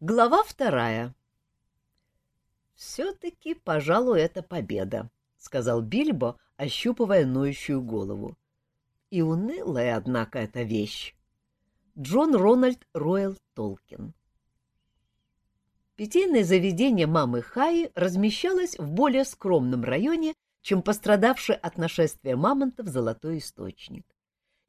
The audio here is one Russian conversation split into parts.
Глава вторая. «Все-таки, пожалуй, это победа», — сказал Бильбо, ощупывая ноющую голову. «И унылая, однако, эта вещь». Джон Рональд Ройл Толкин Питейное заведение мамы Хаи размещалось в более скромном районе, чем пострадавший от нашествия мамонтов золотой источник.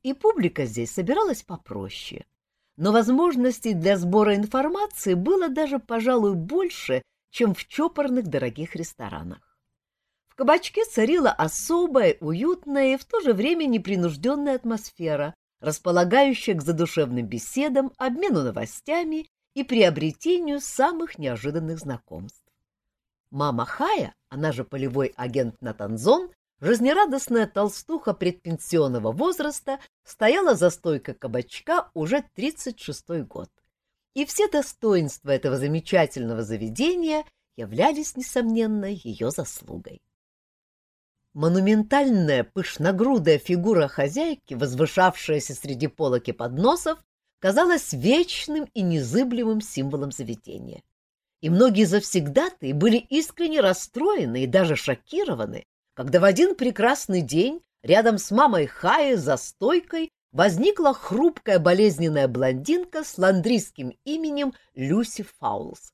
И публика здесь собиралась попроще — но возможностей для сбора информации было даже, пожалуй, больше, чем в чопорных дорогих ресторанах. В кабачке царила особая, уютная и в то же время непринужденная атмосфера, располагающая к задушевным беседам, обмену новостями и приобретению самых неожиданных знакомств. Мама Хая, она же полевой агент Натанзон, Жизнерадостная толстуха предпенсионного возраста стояла за стойкой кабачка уже 36-й год. И все достоинства этого замечательного заведения являлись, несомненно, ее заслугой. Монументальная пышногрудая фигура хозяйки, возвышавшаяся среди полок и подносов, казалась вечным и незыблемым символом заведения. И многие завсегдатые были искренне расстроены и даже шокированы, когда в один прекрасный день рядом с мамой Хаи за стойкой возникла хрупкая болезненная блондинка с ландрийским именем Люси Фаулс,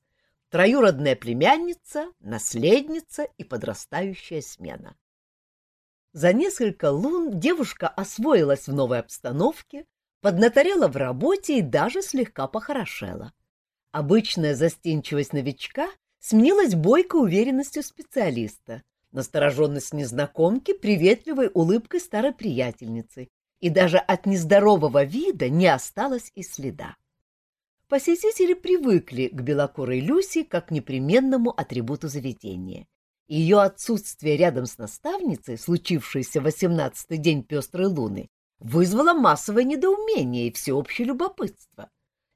троюродная племянница, наследница и подрастающая смена. За несколько лун девушка освоилась в новой обстановке, поднаторела в работе и даже слегка похорошела. Обычная застенчивость новичка сменилась бойкой уверенностью специалиста, настороженность незнакомки приветливой улыбкой старой приятельницы, и даже от нездорового вида не осталось и следа. Посетители привыкли к белокурой Люси как к непременному атрибуту заведения. Ее отсутствие рядом с наставницей, случившееся в восемнадцатый день пестрой луны, вызвало массовое недоумение и всеобщее любопытство.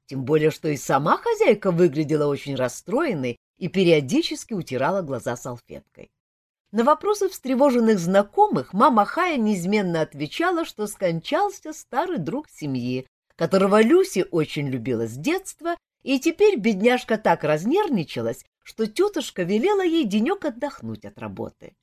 Тем более, что и сама хозяйка выглядела очень расстроенной и периодически утирала глаза салфеткой. На вопросы встревоженных знакомых мама Хая неизменно отвечала, что скончался старый друг семьи, которого Люси очень любила с детства, и теперь бедняжка так разнервничалась, что тетушка велела ей денек отдохнуть от работы.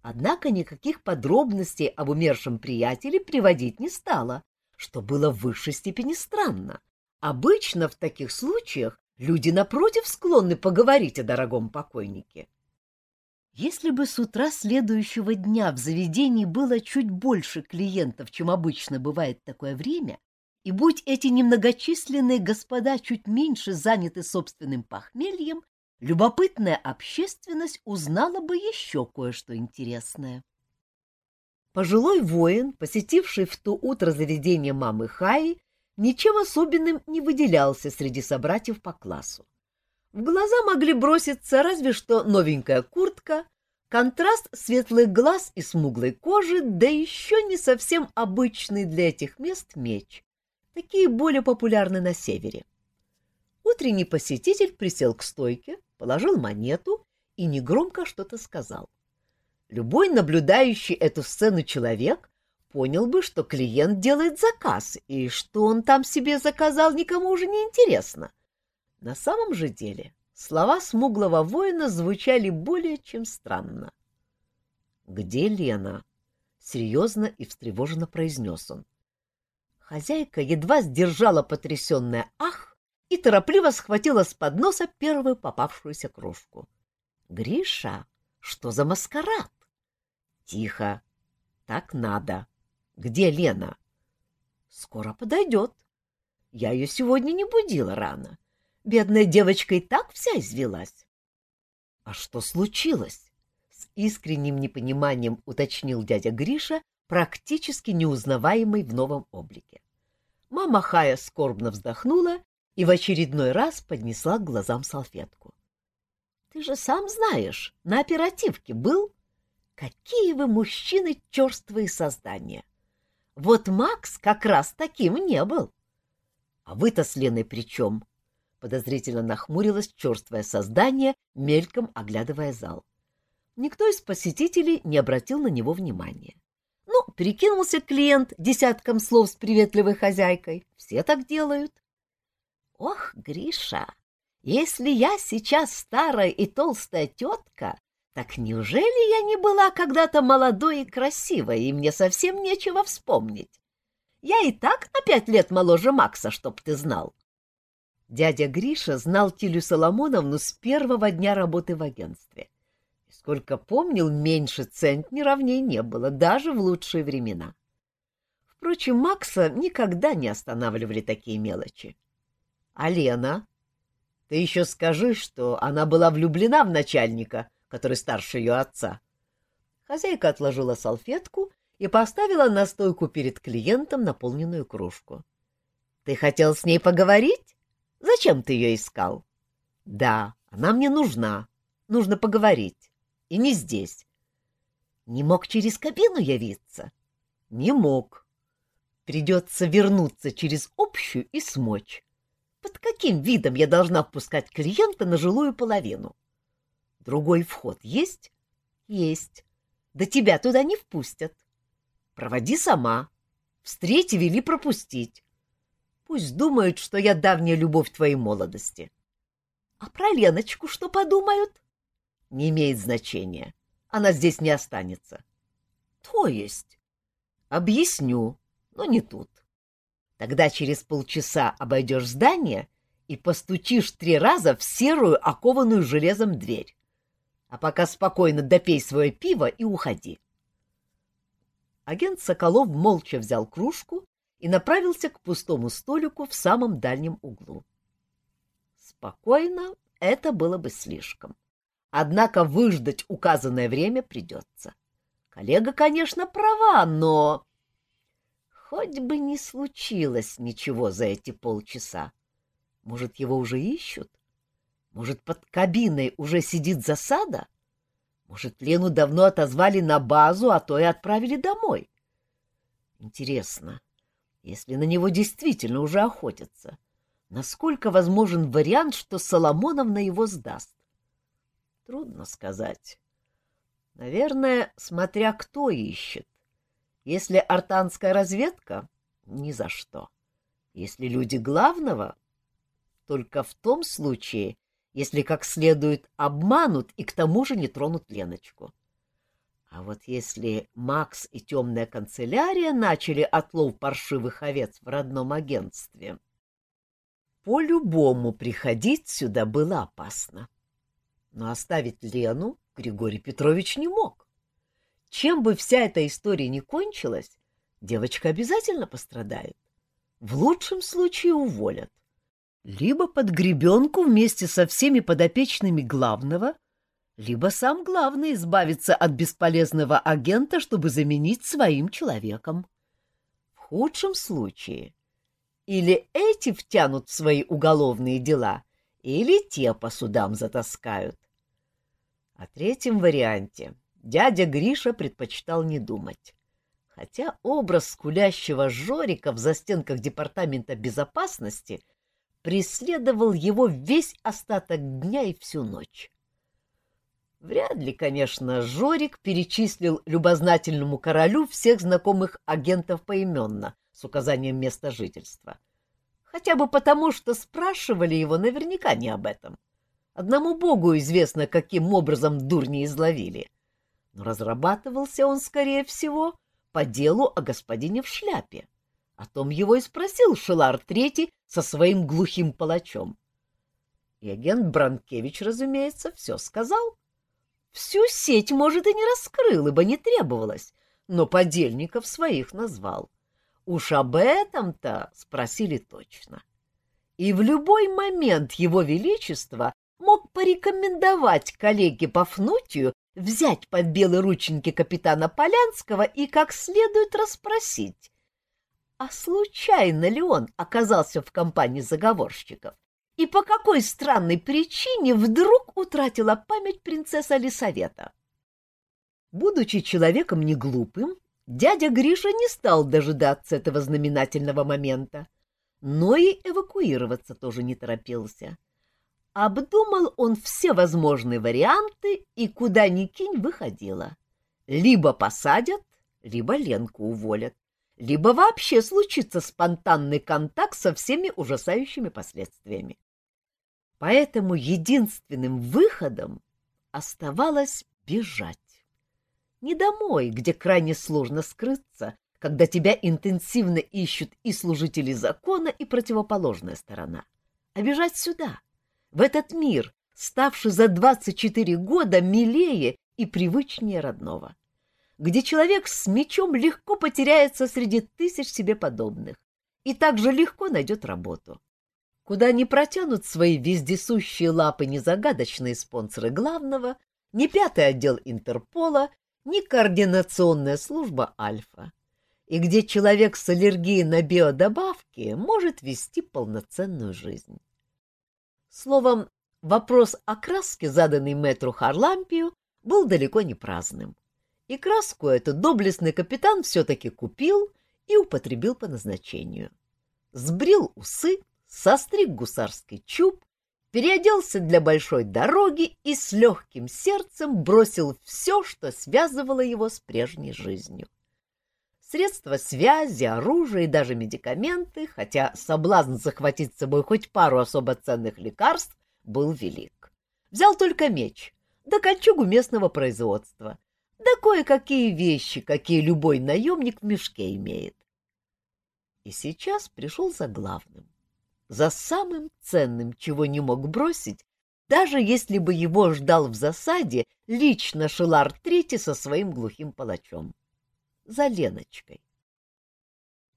Однако никаких подробностей об умершем приятеле приводить не стала, что было в высшей степени странно. Обычно в таких случаях люди, напротив, склонны поговорить о дорогом покойнике. Если бы с утра следующего дня в заведении было чуть больше клиентов, чем обычно бывает такое время, и будь эти немногочисленные господа чуть меньше заняты собственным похмельем, любопытная общественность узнала бы еще кое-что интересное. Пожилой воин, посетивший в то утро заведение мамы Хаи, ничем особенным не выделялся среди собратьев по классу. В глаза могли броситься разве что новенькая куртка, контраст светлых глаз и смуглой кожи, да еще не совсем обычный для этих мест меч. Такие более популярны на севере. Утренний посетитель присел к стойке, положил монету и негромко что-то сказал. Любой наблюдающий эту сцену человек понял бы, что клиент делает заказ, и что он там себе заказал, никому уже не интересно. — на самом же деле слова смуглого воина звучали более чем странно. «Где Лена?» — серьезно и встревоженно произнес он. Хозяйка едва сдержала потрясенное «ах» и торопливо схватила с подноса первую попавшуюся крошку. «Гриша, что за маскарад?» «Тихо, так надо. Где Лена?» «Скоро подойдет. Я ее сегодня не будила рано. Бедная девочка и так вся извелась. — А что случилось? — с искренним непониманием уточнил дядя Гриша, практически неузнаваемый в новом облике. Мама Хая скорбно вздохнула и в очередной раз поднесла к глазам салфетку. — Ты же сам знаешь, на оперативке был. Какие вы мужчины черствые создания! Вот Макс как раз таким не был. А вы-то с Леной при чем? Подозрительно нахмурилось черствое создание, мельком оглядывая зал. Никто из посетителей не обратил на него внимания. Ну, перекинулся клиент десятком слов с приветливой хозяйкой. Все так делают. Ох, Гриша, Если я сейчас старая и толстая тетка, так неужели я не была когда-то молодой и красивой, и мне совсем нечего вспомнить? Я и так на пять лет моложе Макса, чтоб ты знал. Дядя Гриша знал Тилю Соломоновну с первого дня работы в агентстве. И сколько помнил, меньше центнера в ней не было, даже в лучшие времена. Впрочем, Макса никогда не останавливали такие мелочи. А Лена? Ты еще скажи, что она была влюблена в начальника, который старше ее отца. Хозяйка отложила салфетку и поставила на стойку перед клиентом наполненную кружку. — Ты хотел с ней поговорить? Зачем ты ее искал? — Да, она мне нужна. Нужно поговорить. И не здесь. — Не мог через кабину явиться? — Не мог. Придется вернуться через общую и смочь. Под каким видом я должна впускать клиента на жилую половину? Другой вход есть? Есть. Да тебя туда не впустят. Проводи сама. Встреть вели пропустить. Пусть думают, что я давняя любовь твоей молодости. А про Леночку что подумают? Не имеет значения. Она здесь не останется. То есть? Объясню, но не тут. Тогда через полчаса обойдешь здание и постучишь три раза в серую, окованную железом дверь. А пока спокойно допей свое пиво и уходи. Агент Соколов молча взял кружку и направился к пустому столику в самом дальнем углу. Спокойно это было бы слишком. Однако выждать указанное время придется. Коллега, конечно, права, но... Хоть бы не случилось ничего за эти полчаса. Может, его уже ищут? Может, под кабиной уже сидит засада? Может, Лену давно отозвали на базу, а то и отправили домой? Интересно, если на него действительно уже охотятся, насколько возможен вариант, что Соломоновна его сдаст? Трудно сказать. Наверное, смотря кто ищет. Если артанская разведка — ни за что. Если люди главного — только в том случае, если как следует обманут и к тому же не тронут Леночку. А вот если Макс и темная канцелярия начали отлов паршивых овец в родном агентстве, по-любому приходить сюда было опасно. Но оставить Лену Григорий Петрович не мог. Чем бы вся эта история ни кончилась, девочка обязательно пострадает. В лучшем случае уволят. Либо под гребенку вместе со всеми подопечными главного, либо сам главный избавится от бесполезного агента, чтобы заменить своим человеком. В худшем случае или эти втянут в свои уголовные дела, или те по судам затаскают. О третьем варианте дядя Гриша предпочитал не думать. Хотя образ скулящего Жорика в застенках Департамента безопасности преследовал его весь остаток дня и всю ночь. Вряд ли, конечно, Жорик перечислил любознательному королю всех знакомых агентов поименно с указанием места жительства. Хотя бы потому, что спрашивали его наверняка не об этом. Одному богу известно, каким образом дурни изловили но разрабатывался он, скорее всего, по делу о господине в шляпе. О том его и спросил Шилар Третий со своим глухим палачом. И агент Бранкевич, разумеется, все сказал. Всю сеть, может, и не раскрыл, ибо не требовалось, но подельников своих назвал. Уж об этом-то спросили точно. И в любой момент его величество мог порекомендовать коллеге Пафнутию взять под белые рученьки капитана Полянского и как следует расспросить, а случайно ли он оказался в компании заговорщиков и по какой странной причине вдруг утратила память принцесса Лисавета. Будучи человеком неглупым, дядя Гриша не стал дожидаться этого знаменательного момента, но и эвакуироваться тоже не торопился. Обдумал он все возможные варианты и куда ни кинь выходило. Либо посадят, либо Ленку уволят, либо вообще случится спонтанный контакт со всеми ужасающими последствиями. Поэтому единственным выходом оставалось бежать. Не домой, где крайне сложно скрыться, когда тебя интенсивно ищут и служители закона, и противоположная сторона, а бежать сюда, в этот мир, ставший за 24 года милее и привычнее родного, где человек с мечом легко потеряется среди тысяч себе подобных и также легко найдет работу, куда не протянут свои вездесущие лапы ни загадочные спонсоры главного, ни пятый отдел Интерпола, ни координационная служба Альфа, и где человек с аллергией на биодобавки может вести полноценную жизнь. Словом, вопрос о краске, заданный мэтру Харлампию, был далеко не праздным. И краску эту доблестный капитан все-таки купил и употребил по назначению. Сбрил усы, состриг гусарский чуб, переоделся для большой дороги и с легким сердцем бросил все, что связывало его с прежней жизнью. Средства связи, оружие и даже медикаменты, хотя соблазн захватить с собой хоть пару особо ценных лекарств был велик. Взял только меч, да кольчугу местного производства, да кое-какие вещи, какие любой наемник в мешке имеет. И сейчас пришел за главным за самым ценным, чего не мог бросить, даже если бы его ждал в засаде лично Шелар Трити со своим глухим палачом. За Леночкой.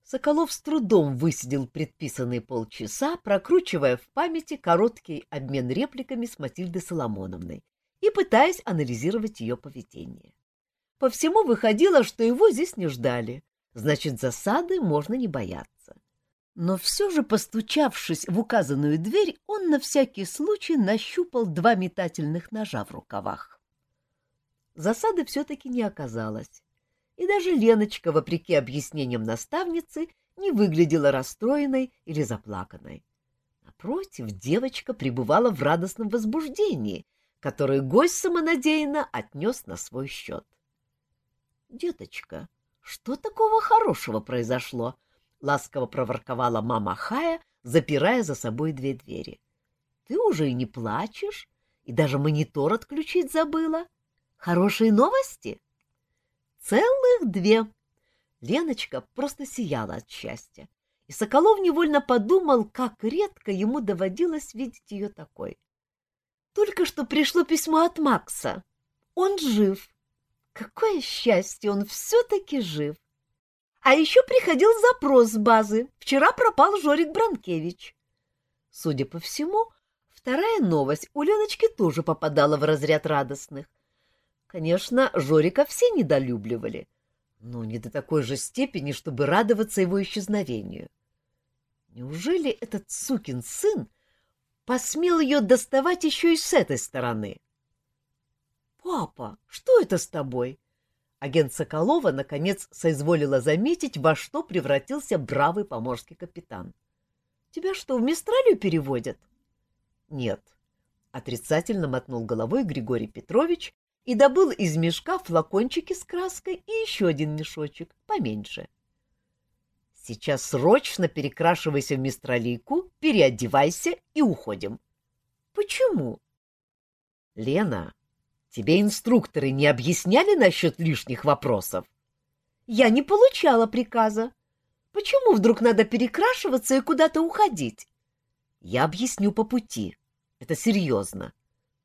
Соколов с трудом высидел предписанные полчаса, прокручивая в памяти короткий обмен репликами с Матильдой Соломоновной и пытаясь анализировать ее поведение. По всему выходило, что его здесь не ждали, значит, засады можно не бояться. Но все же, постучавшись в указанную дверь, он на всякий случай нащупал два метательных ножа в рукавах. Засады все-таки не оказалось, и даже Леночка, вопреки объяснениям наставницы, не выглядела расстроенной или заплаканной. Напротив, девочка пребывала в радостном возбуждении, которое гость самонадеянно отнес на свой счет. — Деточка, что такого хорошего произошло? — ласково проворковала мама Хая, запирая за собой две двери. — Ты уже и не плачешь, и даже монитор отключить забыла. Хорошие новости? — Целых две. Леночка просто сияла от счастья, и Соколов невольно подумал, как редко ему доводилось видеть ее такой. Только что пришло письмо от Макса. Он жив. Какое счастье, он все-таки жив. А еще приходил запрос с базы. Вчера пропал Жорик Бранкевич. Судя по всему, вторая новость у Леночки тоже попадала в разряд радостных. Конечно, Жорика все недолюбливали, но не до такой же степени, чтобы радоваться его исчезновению. Неужели этот сукин сын посмел ее доставать еще и с этой стороны? — Папа, что это с тобой? Агент Соколова, наконец, соизволила заметить, во что превратился бравый поморский капитан. — Тебя что, в Мистралию переводят? — Нет. Отрицательно мотнул головой Григорий Петрович и добыл из мешка флакончики с краской и еще один мешочек, поменьше. — Сейчас срочно перекрашивайся в мистралийку, переодевайся и уходим. — Почему? — Лена, Тебе инструкторы не объясняли насчет лишних вопросов? Я не получала приказа. Почему вдруг надо перекрашиваться и куда-то уходить? Я объясню по пути. Это серьезно.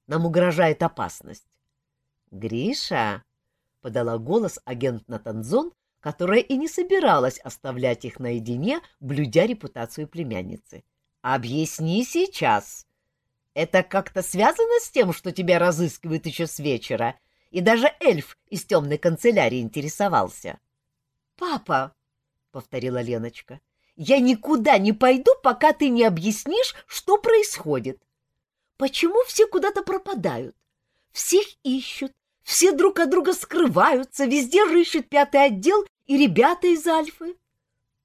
Нам угрожает опасность. Гриша, — подала голос агент Натанзон, которая и не собиралась оставлять их наедине, блюдя репутацию племянницы. — Объясни сейчас. Это как-то связано с тем, что тебя разыскивают еще с вечера, и даже эльф из темной канцелярии интересовался? — Папа, — повторила Леночка, — я никуда не пойду, пока ты не объяснишь, что происходит. Почему все куда-то пропадают? Всех ищут, все друг от друга скрываются, везде рыщет пятый отдел и ребята из Альфы.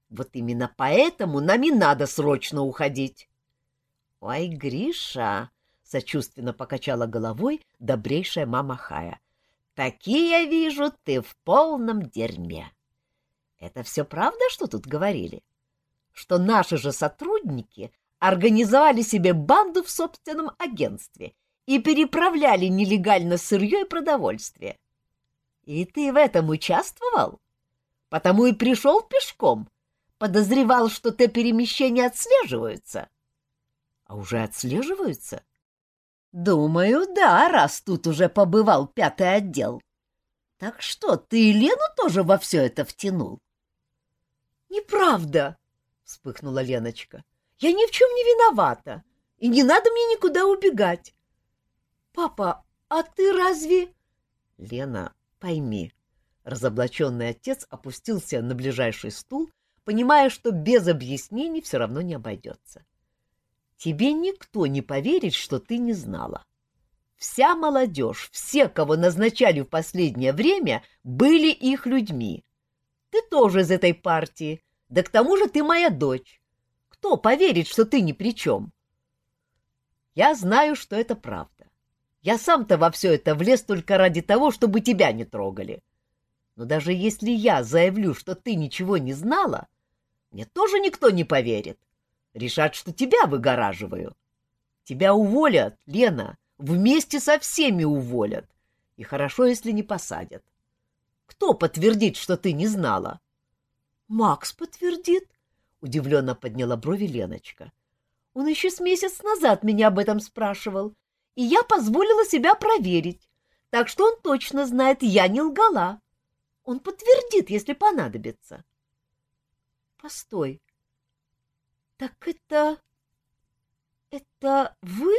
Вот именно поэтому нам и надо срочно уходить. — Ой, Гриша! — сочувственно покачала головой добрейшая мама Хая. — Такие, я вижу, ты в полном дерьме. — Это все правда, что тут говорили? Что наши же сотрудники организовали себе банду в собственном агентстве и переправляли нелегально сырье и продовольствие. И ты в этом участвовал? Потому и пришел пешком. Подозревал, что те перемещения отслеживаются. А уже отслеживаются? Думаю, да, раз тут уже побывал пятый отдел. Так что, ты и Лену тоже во все это втянул? Неправда, вспыхнула Леночка. Я ни в чем не виновата, и не надо мне никуда убегать. Папа, а ты разве... Лена, пойми. Разоблаченный отец опустился на ближайший стул, понимая, что без объяснений все равно не обойдется. Тебе никто не поверит, что ты не знала. Вся молодежь, все, кого назначали в последнее время, были их людьми. Ты тоже из этой партии, да к тому же ты моя дочь. Кто поверит, что ты ни при чем? Я знаю, что это правда. Я сам-то во все это влез только ради того, чтобы тебя не трогали. Но даже если я заявлю, что ты ничего не знала, мне тоже никто не поверит. Решат, что тебя выгораживаю. Тебя уволят, Лена, вместе со всеми уволят. И хорошо, если не посадят. Кто подтвердит, что ты не знала? — Макс подтвердит, — удивленно подняла брови Леночка. — Он еще с месяц назад меня об этом спрашивал, и я позволила себя проверить, так что он точно знает, я не лгала. Он подтвердит, если понадобится. — Постой. Так это... это вы?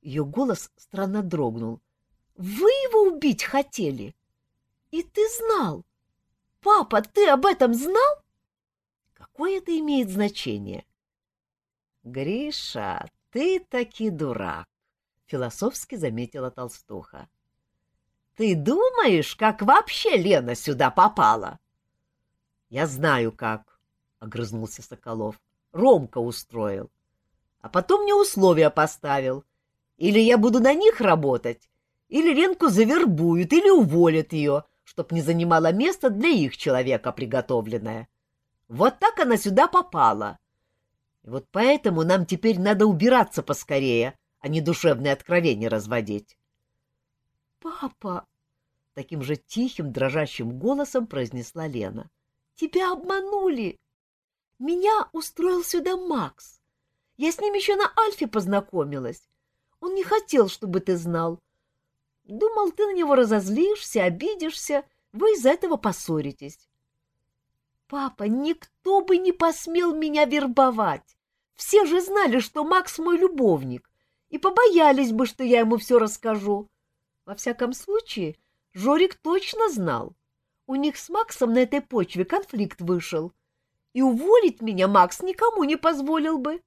Ее голос странно дрогнул. Вы его убить хотели? И ты знал? Папа, ты об этом знал? Какое это имеет значение? Гриша, ты таки дурак, философски заметила толстуха. Ты думаешь, как вообще Лена сюда попала? Я знаю как, огрызнулся Соколов. Ромка устроил. А потом мне условия поставил. Или я буду на них работать, или Ленку завербуют, или уволят ее, чтоб не занимала место для их человека приготовленное. Вот так она сюда попала. И вот поэтому нам теперь надо убираться поскорее, а не душевные откровения разводить. — Папа! — таким же тихим, дрожащим голосом произнесла Лена. — Тебя обманули! Меня устроил сюда Макс. Я с ним еще на Альфе познакомилась. Он не хотел, чтобы ты знал. Думал, ты на него разозлишься, обидишься, вы из-за этого поссоритесь. Папа, никто бы не посмел меня вербовать. Все же знали, что Макс мой любовник, и побоялись бы, что я ему все расскажу. Во всяком случае, Жорик точно знал. У них с Максом на этой почве конфликт вышел — и уволить меня Макс никому не позволил бы.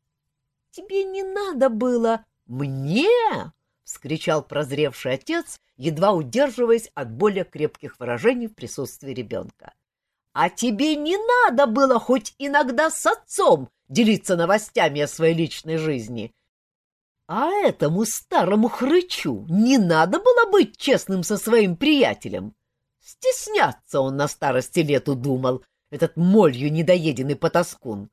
— Тебе не надо было... — Мне? — вскричал прозревший отец, едва удерживаясь от более крепких выражений в присутствии ребенка. — А тебе не надо было хоть иногда с отцом делиться новостями о своей личной жизни. А этому старому хрычу не надо было быть честным со своим приятелем. Стесняться он на старости лет удумал — этот молью недоеденный потаскун.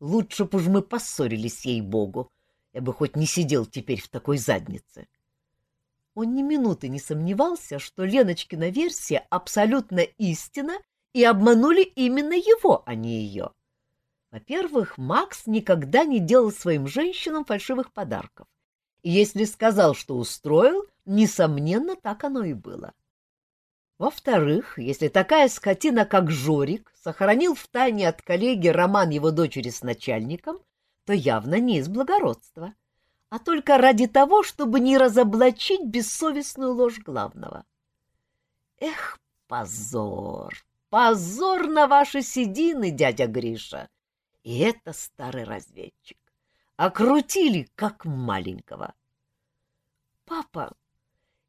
Лучше б уж мы поссорились, ей-богу. Я бы хоть не сидел теперь в такой заднице. Он ни минуты не сомневался, что Леночкина версия абсолютно истина, и обманули именно его, а не ее. Во-первых, Макс никогда не делал своим женщинам фальшивых подарков. И если сказал, что устроил, несомненно, так оно и было. Во-вторых, если такая скотина, как Жорик, сохранил в тайне от коллеги роман его дочери с начальником, то явно не из благородства, а только ради того, чтобы не разоблачить бессовестную ложь главного. Эх, позор, позор на ваши седины, дядя Гриша! И это старый разведчик. Окрутили, как маленького. — Папа,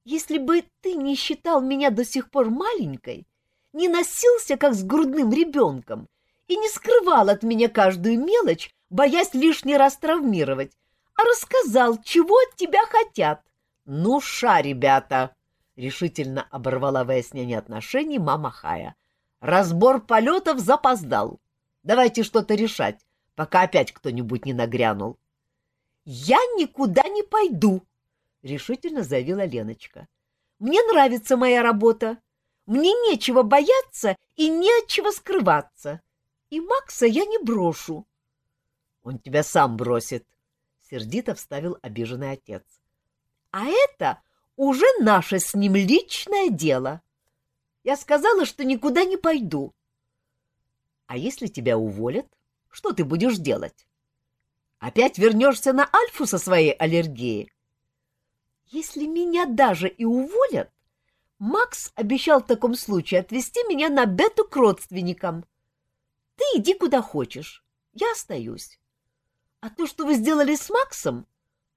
если бы ты не считал меня до сих пор маленькой, не носился, как с грудным ребенком, и не скрывал от меня каждую мелочь, боясь лишний раз травмировать, а рассказал, чего от тебя хотят. — Ну, ша, ребята! — решительно оборвала выяснение отношений мама Хая. — Разбор полетов запоздал. Давайте что-то решать, пока опять кто-нибудь не нагрянул. — Я никуда не пойду, — решительно заявила Леночка. — Мне нравится моя работа. Мне нечего бояться и не от чего скрываться. И Макса я не брошу. — Он тебя сам бросит, — сердито вставил обиженный отец. — А это уже наше с ним личное дело. Я сказала, что никуда не пойду. — А если тебя уволят, что ты будешь делать? Опять вернешься на Альфу со своей аллергией? — Если меня даже и уволят, Макс обещал в таком случае отвезти меня на бету к родственникам. Ты иди куда хочешь, я остаюсь. А то, что вы сделали с Максом,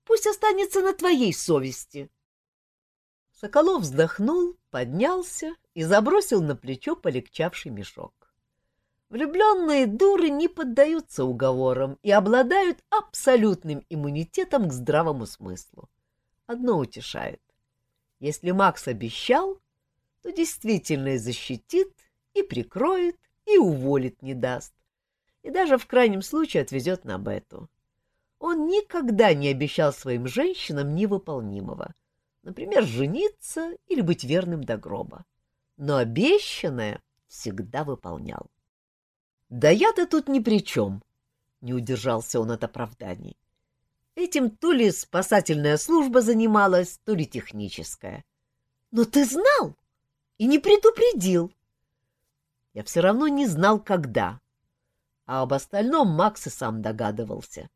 пусть останется на твоей совести. Соколов вздохнул, поднялся и забросил на плечо полегчавший мешок. Влюбленные дуры не поддаются уговорам и обладают абсолютным иммунитетом к здравому смыслу. Одно утешает. Если Макс обещал, то действительно и защитит, и прикроет, и уволит не даст. И даже в крайнем случае отвезет на Бету. Он никогда не обещал своим женщинам невыполнимого. Например, жениться или быть верным до гроба. Но обещанное всегда выполнял. «Да я-то тут ни при чем», — не удержался он от оправданий. Этим то ли спасательная служба занималась, то ли техническая. Но ты знал и не предупредил. Я все равно не знал, когда. А об остальном Макс и сам догадывался.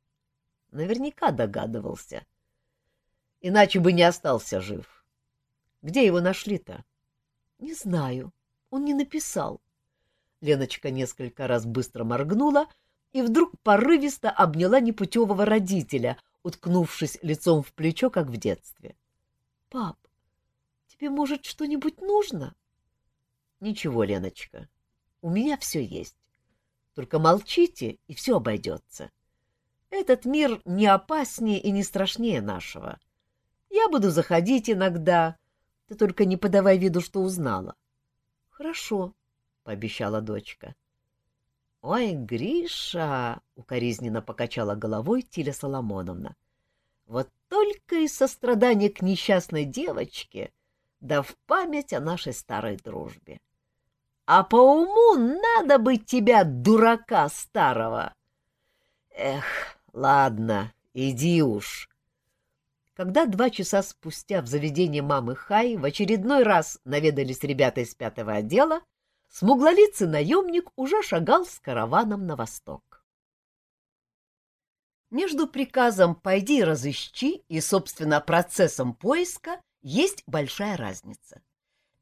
Наверняка догадывался. Иначе бы не остался жив. Где его нашли-то? Не знаю. Он не написал. Леночка несколько раз быстро моргнула и вдруг порывисто обняла непутевого родителя, уткнувшись лицом в плечо, как в детстве. — Пап, тебе, может, что-нибудь нужно? — Ничего, Леночка, у меня все есть. Только молчите, и все обойдется. Этот мир не опаснее и не страшнее нашего. Я буду заходить иногда, ты только не подавай виду, что узнала. — Хорошо, — пообещала дочка. — Ой, Гриша! — укоризненно покачала головой Тиля Соломоновна. — Вот только из сострадания к несчастной девочке, да в память о нашей старой дружбе. А по уму надо быть тебя, дурака старого! Эх, ладно, иди уж. Когда два часа спустя в заведении мамы Хай в очередной раз наведались ребята из пятого отдела, смуглолицый наемник уже шагал с караваном на восток. Между приказом «пойди разыщи» и, собственно, процессом поиска есть большая разница.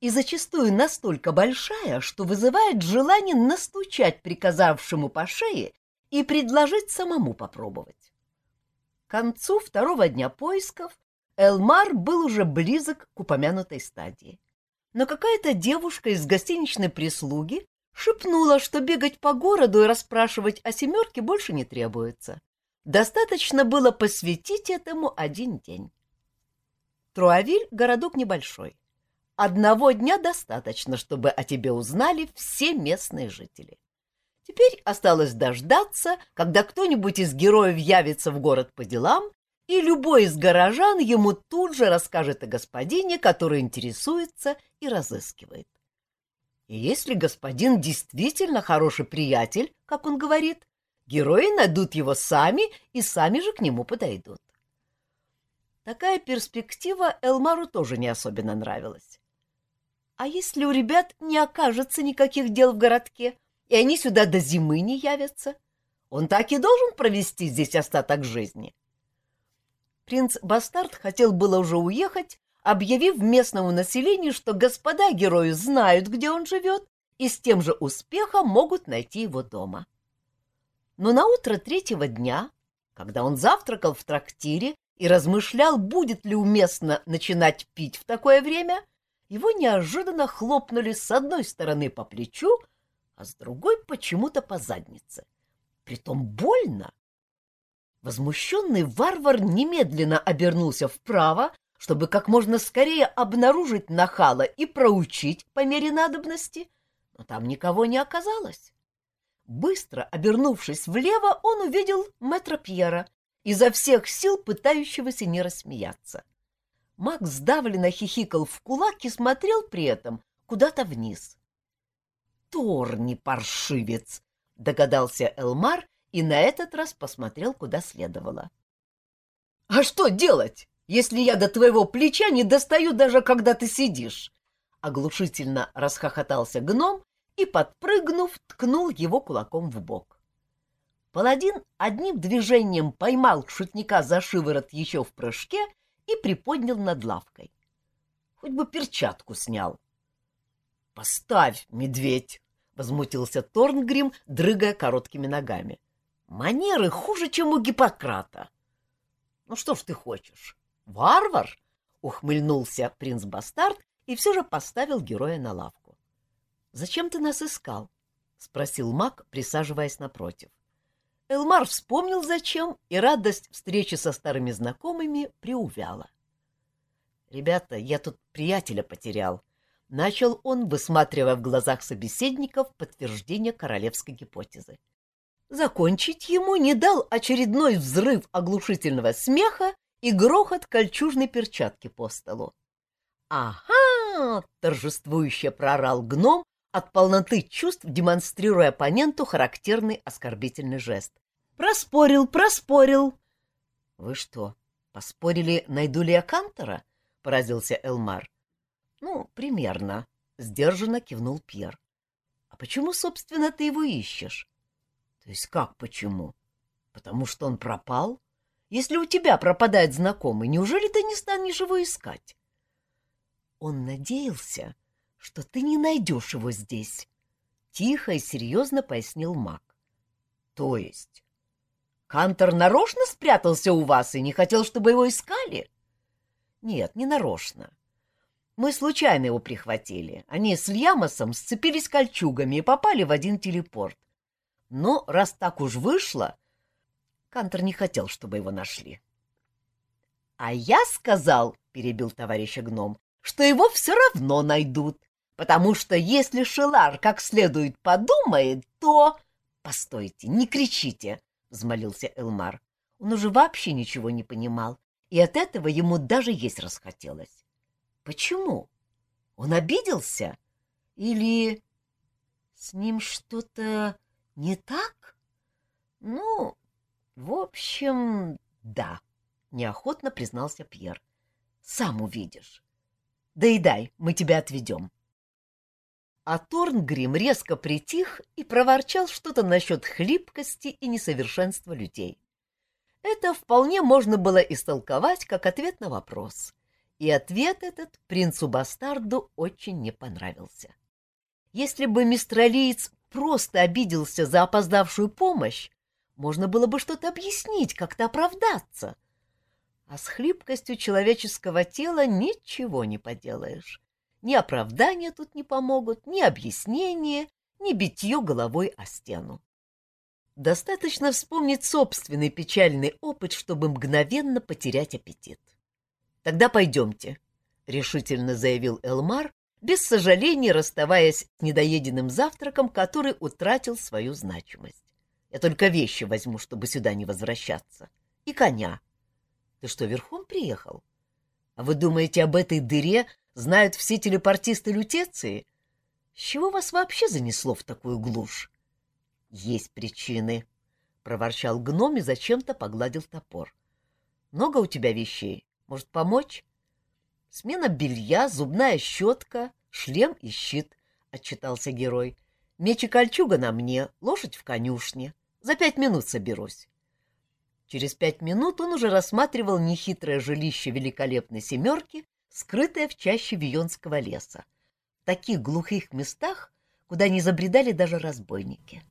И зачастую настолько большая, что вызывает желание настучать приказавшему по шее и предложить самому попробовать. К концу второго дня поисков Элмар был уже близок к упомянутой стадии но какая-то девушка из гостиничной прислуги шепнула, что бегать по городу и расспрашивать о семерке больше не требуется. Достаточно было посвятить этому один день. Труавиль — городок небольшой. Одного дня достаточно, чтобы о тебе узнали все местные жители. Теперь осталось дождаться, когда кто-нибудь из героев явится в город по делам и любой из горожан ему тут же расскажет о господине, который интересуется и разыскивает. И если господин действительно хороший приятель, как он говорит, герои найдут его сами и сами же к нему подойдут. Такая перспектива Элмару тоже не особенно нравилась. А если у ребят не окажется никаких дел в городке, и они сюда до зимы не явятся, он так и должен провести здесь остаток жизни. Принц Бастард хотел было уже уехать, объявив местному населению, что господа герои знают, где он живет, и с тем же успехом могут найти его дома. Но на утро третьего дня, когда он завтракал в трактире и размышлял, будет ли уместно начинать пить в такое время, его неожиданно хлопнули с одной стороны по плечу, а с другой почему-то по заднице. Притом больно Возмущенный варвар немедленно обернулся вправо, чтобы как можно скорее обнаружить нахала и проучить по мере надобности, но там никого не оказалось. Быстро обернувшись влево, он увидел мэтра Пьера, изо всех сил пытающегося не рассмеяться. Макс сдавленно хихикал в кулак и смотрел при этом куда-то вниз. «Торни, паршивец!» — догадался Элмар и на этот раз посмотрел, куда следовало. «А что делать, если я до твоего плеча не достаю, даже когда ты сидишь?» Оглушительно расхохотался гном и, подпрыгнув, ткнул его кулаком в бок. Паладин одним движением поймал шутника за шиворот еще в прыжке и приподнял над лавкой. Хоть бы перчатку снял. — Поставь, медведь! — возмутился Торнгрим, дрыгая короткими ногами. — Манеры хуже, чем у Гиппократа. — Ну что ж ты хочешь? Варвар? — ухмыльнулся принц-бастард и все же поставил героя на лавку. — Зачем ты нас искал? — спросил маг, присаживаясь напротив. Элмар вспомнил зачем, и радость встречи со старыми знакомыми приувяла. — Ребята, я тут приятеля потерял. Начал он, высматривая в глазах собеседников подтверждение королевской гипотезы. Закончить ему не дал очередной взрыв оглушительного смеха и грохот кольчужной перчатки по столу. «Ага!» — торжествующе прорал гном, от полноты чувств демонстрируя оппоненту характерный оскорбительный жест. «Проспорил, проспорил!» «Вы что, поспорили, найду ли я Кантора?» — поразился Элмар. «Ну, примерно», — сдержанно кивнул Пьер. «А почему, собственно, ты его ищешь?» «То есть как почему? Потому что он пропал? Если у тебя пропадает знакомый, неужели ты не станешь его искать?» Он надеялся, что ты не найдешь его здесь, — тихо и серьезно пояснил маг. — То есть? Кантор нарочно спрятался у вас и не хотел, чтобы его искали? — Нет, не нарочно. Мы случайно его прихватили. Они с Льямосом сцепились кольчугами и попали в один телепорт. Но раз так уж вышло, Кантор не хотел, чтобы его нашли. — А я сказал, — перебил товарища гном, — что его все равно найдут потому что если Шелар как следует подумает, то... — Постойте, не кричите, — взмолился Элмар. Он уже вообще ничего не понимал, и от этого ему даже есть расхотелось. — Почему? Он обиделся? Или с ним что-то не так? — Ну, в общем, да, — неохотно признался Пьер. — Сам увидишь. Доедай, мы тебя отведем. — а Торнгрим резко притих и проворчал что-то насчет хлипкости и несовершенства людей. Это вполне можно было истолковать как ответ на вопрос. И ответ этот принцу-бастарду очень не понравился. Если бы мистралиец просто обиделся за опоздавшую помощь, можно было бы что-то объяснить, как-то оправдаться. А с хлипкостью человеческого тела ничего не поделаешь. Ни оправдания тут не помогут, ни объяснения, ни битье головой о стену. Достаточно вспомнить собственный печальный опыт, чтобы мгновенно потерять аппетит. «Тогда пойдемте», — решительно заявил Элмар, без сожаления расставаясь с недоеденным завтраком, который утратил свою значимость. «Я только вещи возьму, чтобы сюда не возвращаться. И коня. Ты что, верхом приехал? А вы думаете, об этой дыре знают все телепортисты Лютеции? С чего вас вообще занесло в такую глушь? — Есть причины, — проворчал гном и зачем-то погладил топор. — Много у тебя вещей? Может, помочь? — Смена белья, зубная щетка, шлем и щит, — отчитался герой. — Меч и кольчуга на мне, лошадь в конюшне. За пять минут соберусь. Через пять минут он уже рассматривал нехитрое жилище великолепной семерки скрытая в чаще Вионского леса, в таких глухих местах, куда не забредали даже разбойники.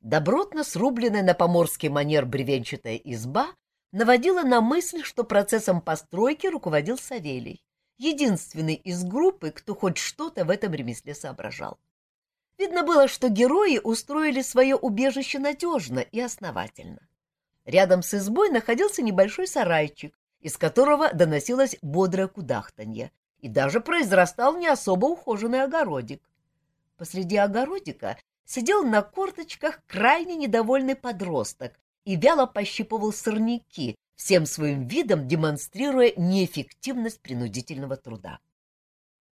Добротно срубленная на поморский манер бревенчатая изба наводила на мысль, что процессом постройки руководил Савелий, единственный из группы, кто хоть что-то в этом ремесле соображал. Видно было, что герои устроили свое убежище надежно и основательно. Рядом с избой находился небольшой сарайчик, из которого доносилось бодрое кудахтанье, и даже произрастал не особо ухоженный огородик. Посреди огородика сидел на корточках крайне недовольный подросток и вяло пощипывал сорняки, всем своим видом демонстрируя неэффективность принудительного труда.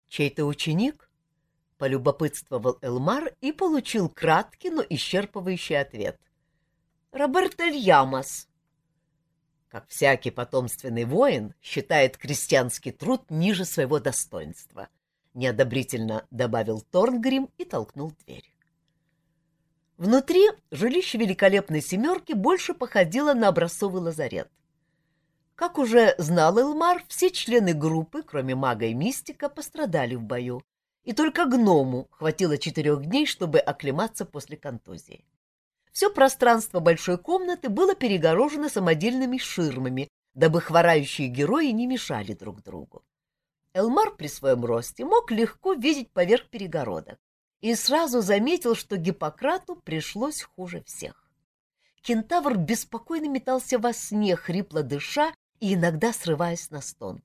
«Чей-то ученик?» — полюбопытствовал Элмар и получил краткий, но исчерпывающий ответ. «Роберт Эльямас». Как всякий потомственный воин считает крестьянский труд ниже своего достоинства, неодобрительно добавил Торнгрим и толкнул дверь. Внутри жилище великолепной семерки больше походило на образцовый лазарет. Как уже знал Элмар, все члены группы, кроме мага и мистика, пострадали в бою, и только гному хватило четырех дней, чтобы оклематься после контузии. Все пространство большой комнаты было перегорожено самодельными ширмами, дабы хворающие герои не мешали друг другу. Элмар при своем росте мог легко видеть поверх перегородок и сразу заметил, что Гиппократу пришлось хуже всех. Кентавр беспокойно метался во сне, хрипло дыша и иногда срываясь на стон.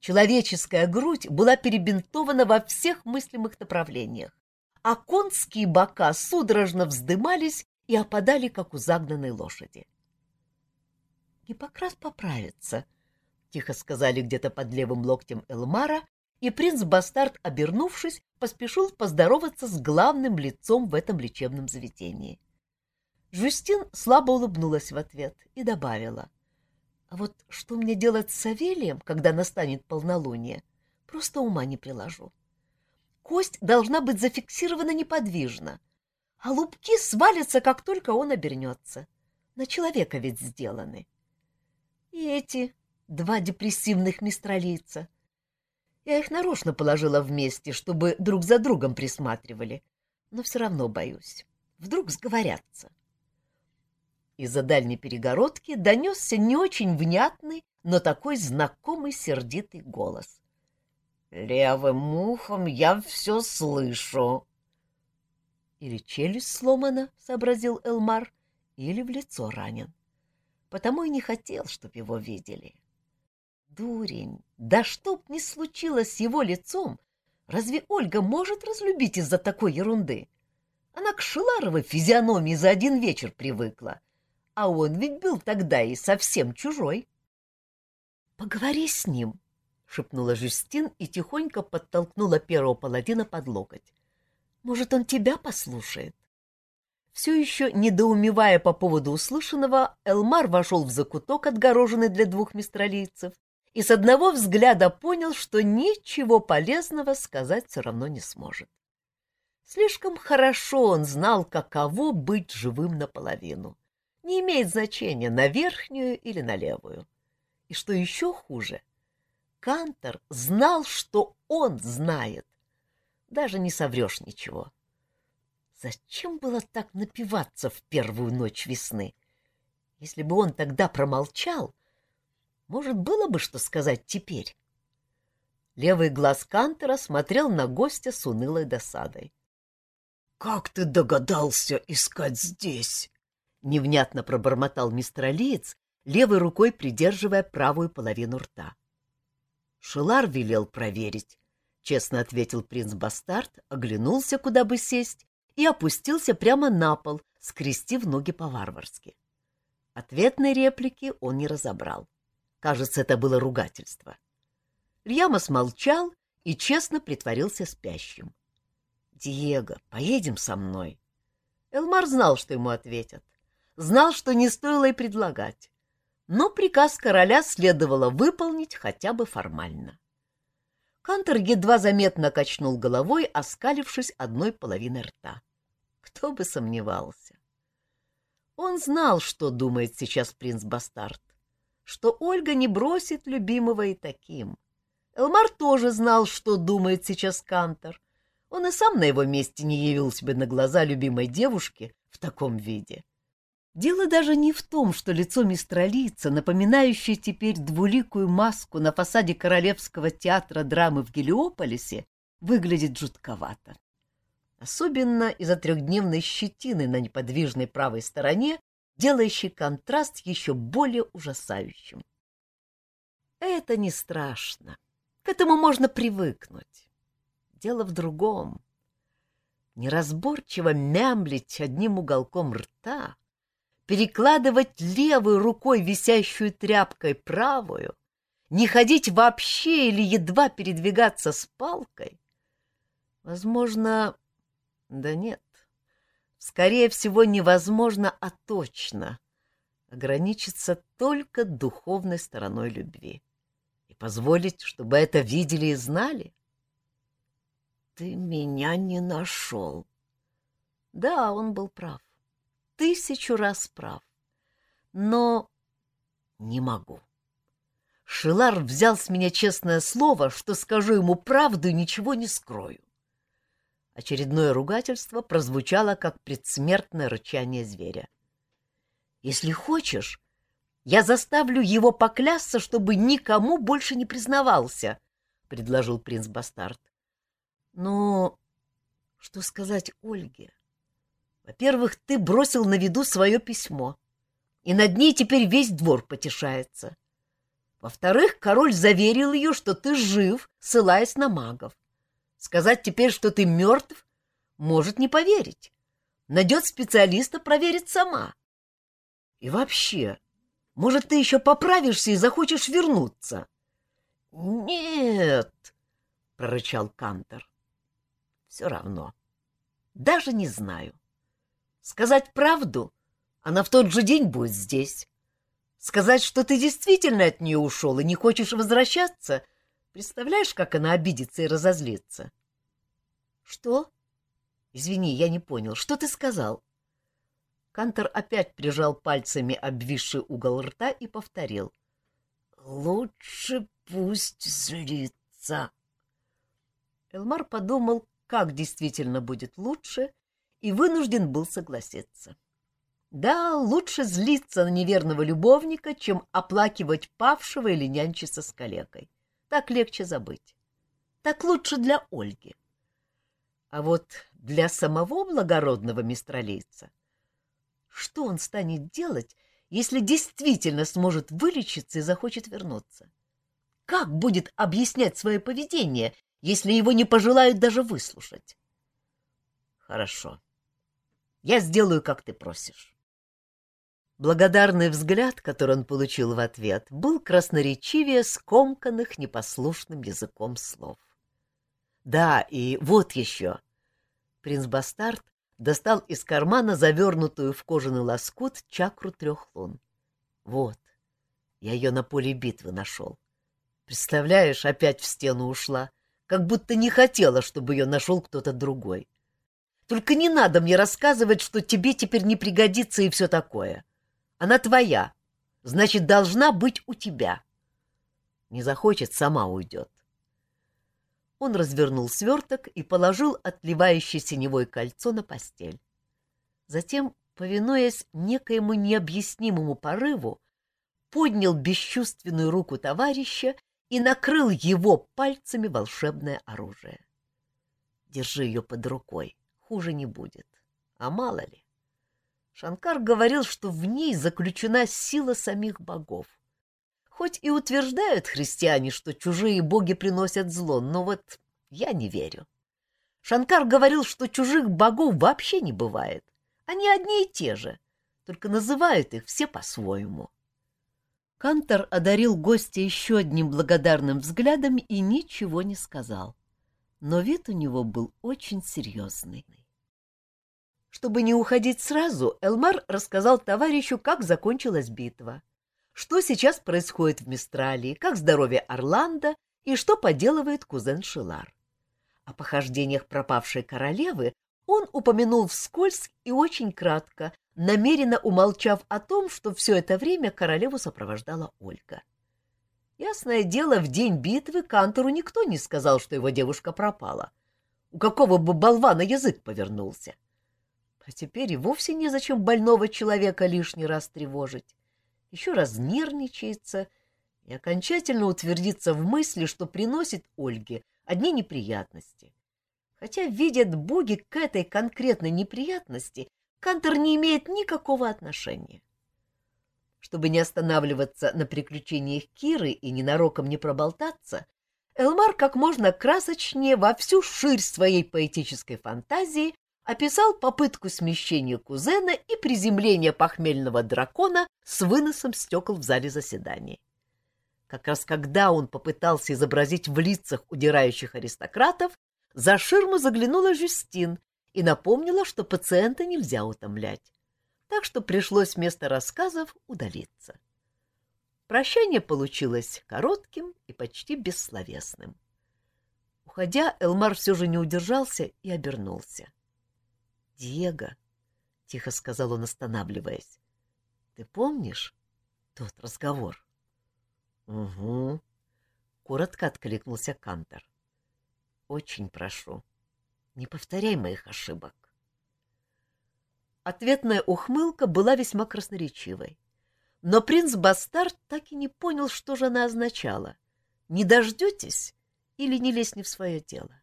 Человеческая грудь была перебинтована во всех мыслимых направлениях, а конские бока судорожно вздымались и опадали, как у загнанной лошади. «Гиппократ поправится», — тихо сказали где-то под левым локтем Элмара, и принц-бастард, обернувшись, поспешил поздороваться с главным лицом в этом лечебном заведении. Жюстин слабо улыбнулась в ответ и добавила. «А вот что мне делать с Савелием, когда настанет полнолуние, просто ума не приложу. Кость должна быть зафиксирована неподвижно, а лупки свалятся, как только он обернется. На человека ведь сделаны. И эти два депрессивных мистралийца — я их нарочно положила вместе, чтобы друг за другом присматривали, но все равно боюсь. Вдруг сговорятся. Из-за дальней перегородки донесся не очень внятный, но такой знакомый сердитый голос. «Левым ухом я все слышу!» «Или челюсть сломана», — сообразил Элмар, — «или в лицо ранен. Потому и не хотел, чтоб его видели». Дурень! Да чтоб не случилось с его лицом, разве Ольга может разлюбить из-за такой ерунды? Она к Шиларовой физиономии за один вечер привыкла, а он ведь был тогда и совсем чужой. — Поговори с ним, — шепнула Жюстин и тихонько подтолкнула первого паладина под локоть. — Может, он тебя послушает? Все еще недоумевая по поводу услышанного, Элмар вошел в закуток, отгороженный для двух мистралийцев, и с одного взгляда понял, что ничего полезного сказать все равно не сможет. Слишком хорошо он знал, каково быть живым наполовину. Не имеет значения, на верхнюю или на левую. И что еще хуже, Кантор знал, что он знает. Даже не соврешь ничего. Зачем было так напиваться в первую ночь весны? Если бы он тогда промолчал, может, было бы что сказать теперь? Левый глаз Кантера смотрел на гостя с унылой досадой. — Как ты догадался искать здесь? — невнятно пробормотал мистер Алиец, левой рукой придерживая правую половину рта. — Шелар велел проверить, — честно ответил принц Бастард, оглянулся, куда бы сесть, и опустился прямо на пол, скрестив ноги по-варварски. Ответной реплики он не разобрал. Кажется, это было ругательство. Рьяма смолчал и честно притворился спящим. «Диего, поедем со мной?» Элмар знал, что ему ответят. Знал, что не стоило и предлагать. Но приказ короля следовало выполнить хотя бы формально. Кантор едва заметно качнул головой, оскалившись одной половиной рта. Кто бы сомневался. Он знал, что думает сейчас принц Бастард что Ольга не бросит любимого и таким. Элмар тоже знал, что думает сейчас Кантор. Он и сам на его месте не явился бы на глаза любимой девушки в таком виде. Дело даже не в том, что лицо мистралица, напоминающее теперь двуликую маску на фасаде Королевского театра драмы в Гелиополисе, выглядит жутковато. Особенно из-за трехдневной щетины на неподвижной правой стороне делающий контраст еще более ужасающим. Это не страшно. К этому можно привыкнуть. Дело в другом. неразборчиво мямлить одним уголком рта, перекладывать левой рукой висящую тряпкой правую, не ходить вообще или едва передвигаться с палкой? Возможно, да нет, скорее всего, невозможно, а точно ограничиться только духовной стороной любви и позволить, чтобы это видели и знали. Ты меня не нашел. Да, он был прав. Тысячу раз прав. Но не могу. Шилар взял с меня честное слово, что скажу ему правду и ничего не скрою. Очередное ругательство прозвучало, как предсмертное рычание зверя. «Если хочешь, я заставлю его поклясться, чтобы никому больше не признавался», — предложил принц-бастард. Но что сказать Ольге? Во-первых, ты бросил на виду свое письмо, и над ней теперь весь двор потешается. Во-вторых, король заверил ее, что ты жив, ссылаясь на магов. Сказать теперь, что ты мертв, может не поверить. Найдет специалиста, проверит сама. И вообще, может, ты еще поправишься и захочешь вернуться? — Нет, — прорычал Кантор. Все равно. Даже не знаю. Сказать правду, она в тот же день будет здесь. Сказать, что ты действительно от нее ушел и не хочешь возвращаться, представляешь, как она обидится и разозлится? — Что? Извини, я не понял. Что ты сказал? Кантор опять прижал пальцами обвисший угол рта и повторил. — Лучше пусть злится. Элмар подумал, как действительно будет лучше, и вынужден был согласиться. Да, лучше злиться на неверного любовника, чем оплакивать павшего или нянчиться с калекой. Так легче забыть. Так лучше для Ольги. А вот для самого благородного мистралейца что он станет делать, если действительно сможет вылечиться и захочет вернуться? Как будет объяснять свое поведение, если его не пожелают даже выслушать. Хорошо. Я сделаю, как ты просишь. Благодарный взгляд, который он получил в ответ, был красноречивее скомканных непослушным языком слов. Да, и вот еще. Принц Бастард достал из кармана завернутую в кожаный лоскут чакру трех лун. Вот, я ее на поле битвы нашел. Представляешь, опять в стену ушла — как будто не хотела, чтобы ее нашел кто-то другой. Только не надо мне рассказывать, что тебе теперь не пригодится и все такое. Она твоя, значит, должна быть у тебя. Не захочет, сама уйдет. Он развернул сверток и положил отливающее синевое кольцо на постель. Затем, повинуясь некоему необъяснимому порыву, поднял бесчувственную руку товарища и накрыл его пальцами волшебное оружие. Держи ее под рукой, хуже не будет. А мало ли. Шанкар говорил, что в ней заключена сила самих богов. Хоть и утверждают христиане, что чужие боги приносят зло, но вот я не верю. Шанкар говорил, что чужих богов вообще не бывает. Они одни и те же, только называют их все по-своему. Кантор одарил гостя еще одним благодарным взглядом и ничего не сказал. Но вид у него был очень серьезный. Чтобы не уходить сразу, Элмар рассказал товарищу, как закончилась битва, что сейчас происходит в Мистралии, как здоровье Орландо и что поделывает кузен Шилар. О похождениях пропавшей королевы он упомянул вскользь и очень кратко, намеренно умолчав о том, что все это время королеву сопровождала Ольга. Ясное дело, в день битвы Кантору никто не сказал, что его девушка пропала. У какого бы болвана язык повернулся. А теперь и вовсе незачем больного человека лишний раз тревожить. Еще раз нервничается и окончательно утвердится в мысли, что приносит Ольге одни неприятности. Хотя видят боги к этой конкретной неприятности Кантор не имеет никакого отношения. Чтобы не останавливаться на приключениях Киры и ненароком не проболтаться, Элмар как можно красочнее во всю ширь своей поэтической фантазии описал попытку смещения кузена и приземления похмельного дракона с выносом стекол в зале заседаний. Как раз когда он попытался изобразить в лицах удирающих аристократов, за ширму заглянула Жюстин и напомнила, что пациента нельзя утомлять, так что пришлось вместо рассказов удалиться. Прощание получилось коротким и почти бессловесным. Уходя, Элмар все же не удержался и обернулся. — Диего, — тихо сказал он, останавливаясь, — ты помнишь тот разговор? — Угу, — коротко откликнулся Кантор. — Очень прошу, не повторяй моих ошибок. Ответная ухмылка была весьма красноречивой. Но принц-бастард так и не понял, что же она означала. «Не дождетесь?» или «не лезь не в свое дело».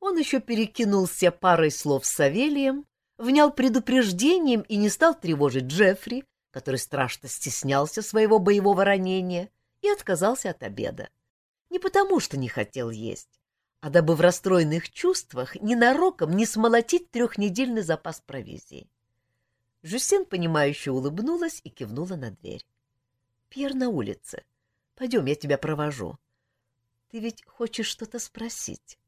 Он еще перекинулся парой слов с Савелием, внял предупреждением и не стал тревожить Джеффри, который страшно стеснялся своего боевого ранения, и отказался от обеда. Не потому, что не хотел есть, а дабы в расстроенных чувствах ненароком не смолотить трехнедельный запас провизии. Жюстин, понимающе улыбнулась и кивнула на дверь. — Пьер на улице. Пойдем, я тебя провожу. Ты ведь хочешь что-то спросить. —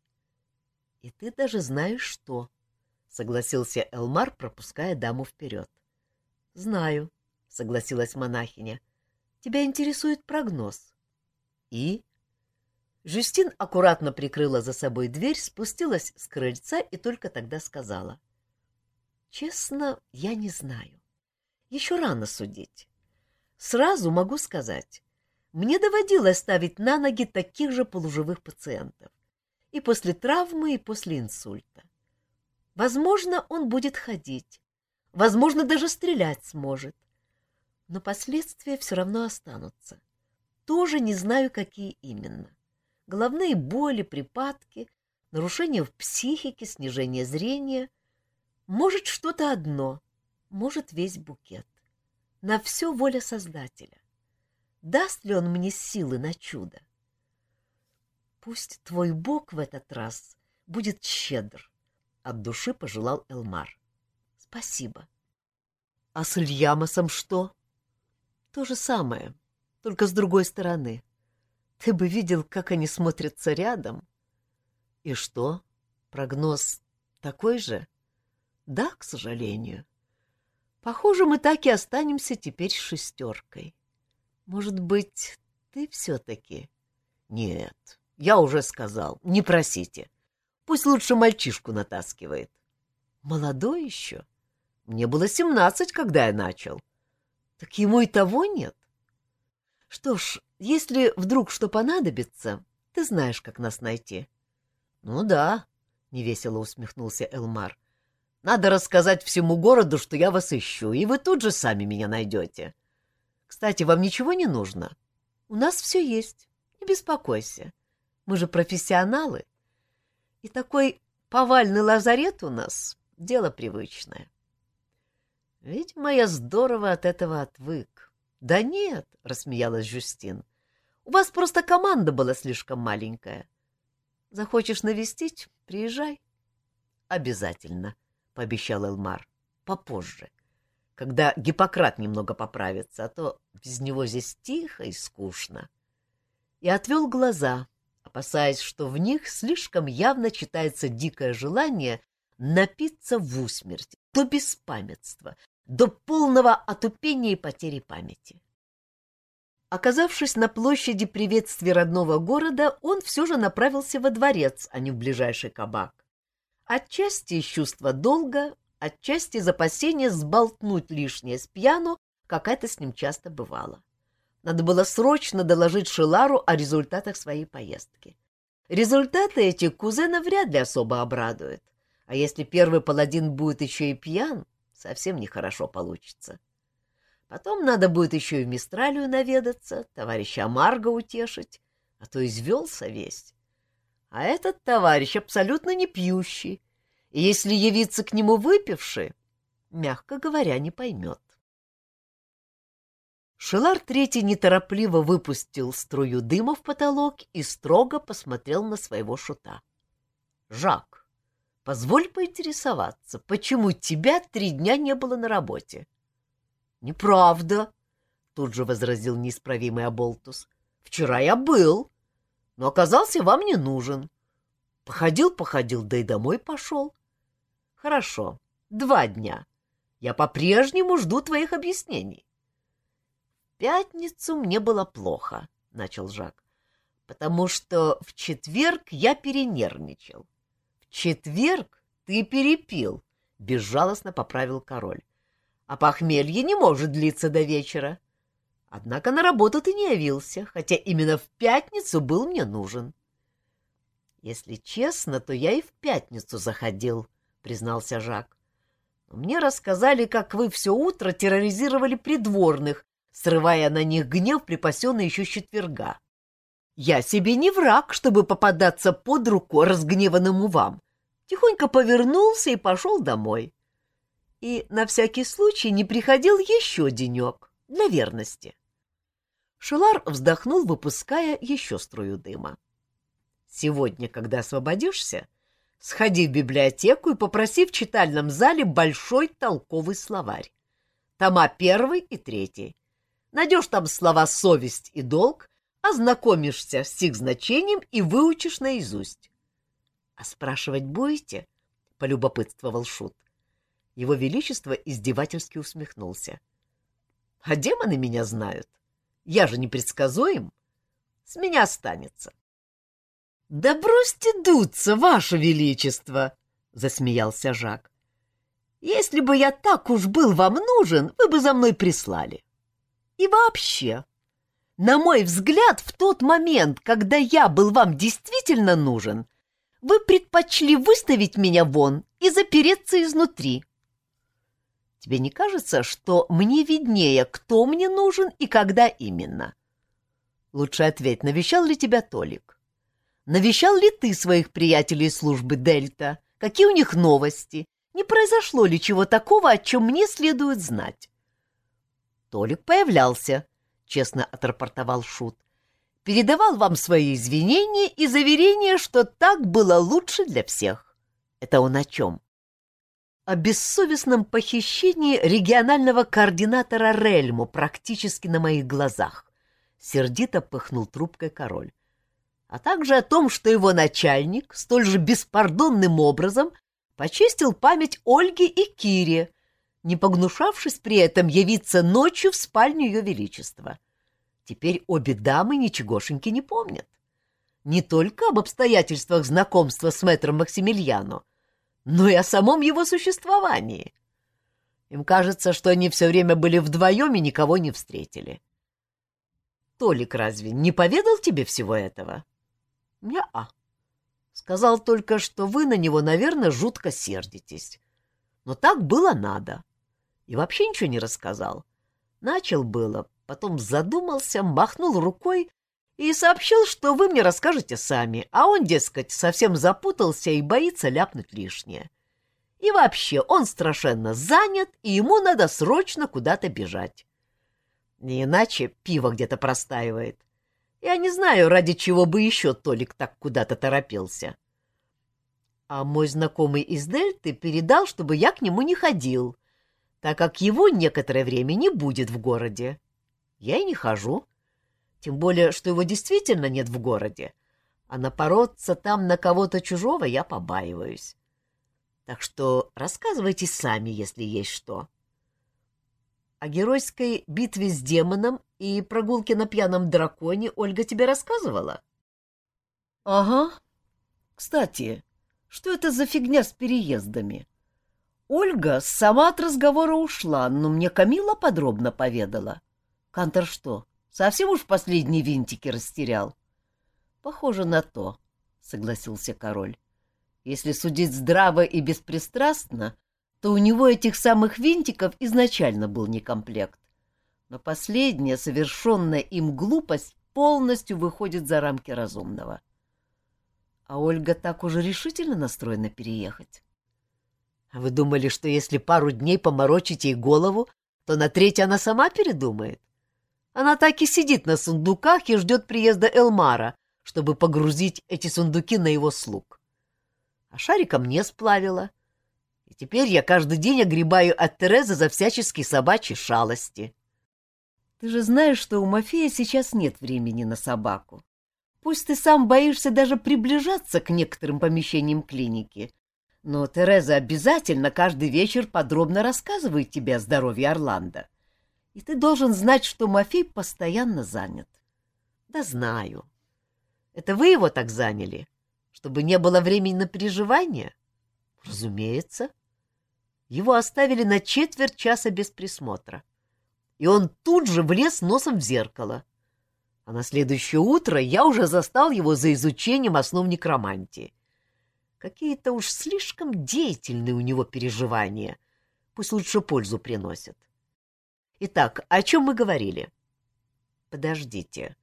И ты даже знаешь, что, — согласился Элмар, пропуская даму вперед. — Знаю, — согласилась монахиня. — Тебя интересует прогноз. — И? Жюстин аккуратно прикрыла за собой дверь, спустилась с крыльца и только тогда сказала. — Честно, я не знаю. Еще рано судить. Сразу могу сказать, мне доводилось ставить на ноги таких же полуживых пациентов. И после травмы, и после инсульта. Возможно, он будет ходить. Возможно, даже стрелять сможет. Но последствия все равно останутся. Тоже не знаю, какие именно. Головные боли, припадки, нарушения в психике, снижение зрения — может, что-то одно, может, весь букет. На все воля Создателя. Даст ли он мне силы на чудо? Пусть твой Бог в этот раз будет щедр, — от души пожелал Элмар. Спасибо. А с Ильямосом что? То же самое, только с другой стороны. Ты бы видел, как они смотрятся рядом. И что, прогноз такой же? — да, к сожалению. Похоже, мы так и останемся теперь шестеркой. Может быть, ты все-таки... Нет, я уже сказал, не просите. Пусть лучше мальчишку натаскивает. Молодой еще. Мне было семнадцать, когда я начал. Так ему и того нет. Что ж, если вдруг что понадобится, ты знаешь, как нас найти. — Ну да, — невесело усмехнулся Элмар. Надо рассказать всему городу, что я вас ищу, и вы тут же сами меня найдете. Кстати, вам ничего не нужно? У нас все есть, не беспокойся. Мы же профессионалы. И такой повальный лазарет у нас — дело привычное. Видимо, я здорово от этого отвык. — Да нет, — рассмеялась Жюстин, — у вас просто команда была слишком маленькая. Захочешь навестить — приезжай. — Обязательно, — пообещал Элмар. — Попозже, когда Гиппократ немного поправится, а то без него здесь тихо и скучно. И отвел глаза, опасаясь, что в них слишком явно читается дикое желание напиться в усмерть, до беспамятства, до полного отупения и потери памяти. Оказавшись на площади приветствия родного города, он все же направился во дворец, а не в ближайший кабак. Отчасти из чувства долга, отчасти из опасения сболтнуть лишнее с пьяну, как это с ним часто бывало. Надо было срочно доложить Шилару о результатах своей поездки. Результаты эти кузена вряд ли особо обрадуют, а если первый паладин будет еще и пьян, совсем нехорошо получится. Потом надо будет еще и в Мистралию наведаться, товарища Марга утешить, а то извелся весь. А этот товарищ абсолютно не пьющий, и если явиться к нему выпивший, мягко говоря, не поймет. Шелар Третий неторопливо выпустил струю дыма в потолок и строго посмотрел на своего шута. — Жак, Позволь поинтересоваться, почему тебя три дня не было на работе? — Неправда, — тут же возразил неисправимый Аболтус. — Вчера я был, но оказался вам не нужен. Походил-походил, да и домой пошел. — Хорошо, два дня. Я по-прежнему жду твоих объяснений. — пятницу мне было плохо, — начал Жак, — потому что в четверг я перенервничал. В четверг ты перепил, — безжалостно поправил король а похмелье не может длиться до вечера. Однако на работу ты не явился, хотя именно в пятницу был мне нужен. — Если честно, то я и в пятницу заходил, — признался Жак. — Мне рассказали, как вы все утро терроризировали придворных, срывая на них гнев, припасенный еще с четверга. Я себе не враг, чтобы попадаться под руку разгневанному вам. Тихонько повернулся и пошел домой. — и на всякий случай не приходил еще денек для верности. Шелар вздохнул, выпуская еще струю дыма. «Сегодня, когда освободишься, сходи в библиотеку и попроси в читальном зале большой толковый словарь. Тома первый и третий. Найдешь там слова «совесть» и «долг», ознакомишься с их значением и выучишь наизусть. — А спрашивать будете? — полюбопытствовал Шут. — его Величество издевательски усмехнулся. — А демоны меня знают. Я же непредсказуем. С меня останется. — Да бросьте дуться, Ваше Величество! — засмеялся Жак. — Если бы я так уж был вам нужен, вы бы за мной прислали. И вообще, на мой взгляд, в тот момент, когда я был вам действительно нужен, вы предпочли выставить меня вон и запереться изнутри. Тебе не кажется, что мне виднее, кто мне нужен и когда именно? Лучше ответь, навещал ли тебя Толик? Навещал ли ты своих приятелей службы Дельта? Какие у них новости? Не произошло ли чего такого, о чем мне следует знать? Толик появлялся, честно отрапортовал Шут. Передавал вам свои извинения и заверения, что так было лучше для всех. Это он о чем? о бессовестном похищении регионального координатора Рельму практически на моих глазах. Сердито пыхнул трубкой король. А также о том, что его начальник столь же беспардонным образом почистил память Ольги и Кире, не погнушавшись при этом явиться ночью в спальню ее величества. Теперь обе дамы ничегошеньки не помнят. Не только об обстоятельствах знакомства с мэтром Максимилиано, но и о самом его существовании. Им кажется, что они все время были вдвоем и никого не встретили. Толик разве не поведал тебе всего этого? Не-а. Сказал только, что вы на него, наверное, жутко сердитесь. Но так было надо. И вообще ничего не рассказал. Начал было, потом задумался, махнул рукой и сообщил, что вы мне расскажете сами, а он, дескать, совсем запутался и боится ляпнуть лишнее. И вообще, он страшенно занят, и ему надо срочно куда-то бежать. Не иначе пиво где-то простаивает. Я не знаю, ради чего бы еще Толик так куда-то торопился. А мой знакомый из Дельты передал, чтобы я к нему не ходил, так как его некоторое время не будет в городе. Я и не хожу. Тем более, что его действительно нет в городе, а напороться там на кого-то чужого я побаиваюсь. Так что рассказывайте сами, если есть что. О геройской битве с демоном и прогулке на пьяном драконе Ольга тебе рассказывала? — Ага. Кстати, что это за фигня с переездами? Ольга сама от разговора ушла, но мне Камила подробно поведала. Кантор что, Совсем уж последние винтики растерял. — Похоже на то, — согласился король. — Если судить здраво и беспристрастно, то у него этих самых винтиков изначально был некомплект. Но последняя, совершенная им глупость, полностью выходит за рамки разумного. А Ольга так уже решительно настроена переехать. — вы думали, что если пару дней поморочите ей голову, то на третье она сама передумает? Она так и сидит на сундуках и ждет приезда Элмара, чтобы погрузить эти сундуки на его слуг. а шарика мне сплавила. И теперь я каждый день огребаю от Терезы за всяческие собачьи шалости. Ты же знаешь, что у Мафея сейчас нет времени на собаку. Пусть ты сам боишься даже приближаться к некоторым помещениям клиники, но Тереза обязательно каждый вечер подробно рассказывает тебе о здоровье Орландо. И ты должен знать, что Мафей постоянно занят. Да знаю. Это вы его так заняли, чтобы не было времени на переживания? Разумеется. Его оставили на четверть часа без присмотра. И он тут же влез носом в зеркало. А на следующее утро я уже застал его за изучением основ некромантии. Какие-то уж слишком деятельные у него переживания. Пусть лучше пользу приносят. Итак, о чем мы говорили? Подождите.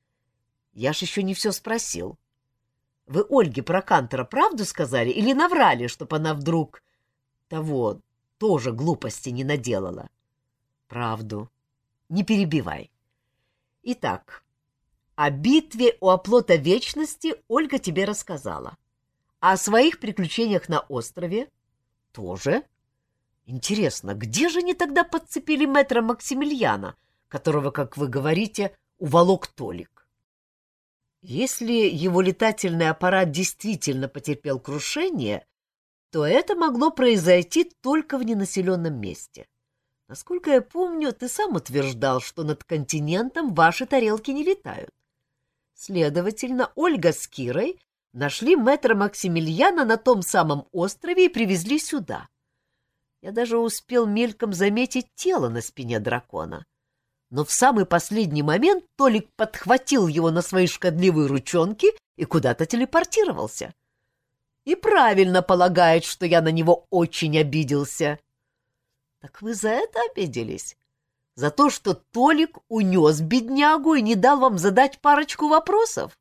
Я ж еще не все спросил. Вы Ольге про Кантера правду сказали или наврали, чтобы она вдруг того тоже глупости не наделала? Правду. Не перебивай. Итак, о битве у оплота вечности Ольга тебе рассказала. А о своих приключениях на острове тоже. Интересно, где же они тогда подцепили мэтра Максимилиана, которого, как вы говорите, уволок Толик? Если его летательный аппарат действительно потерпел крушение, то это могло произойти только в ненаселенном месте. Насколько я помню, ты сам утверждал, что над континентом ваши тарелки не летают. Следовательно, Ольга с Кирой нашли мэтра Максимилиана на том самом острове и привезли сюда. Я даже успел мельком заметить тело на спине дракона. Но в самый последний момент Толик подхватил его на свои шкодливые ручонки и куда-то телепортировался. И правильно полагает, что я на него очень обиделся. Так вы за это обиделись? За то, что Толик унес беднягу и не дал вам задать парочку вопросов?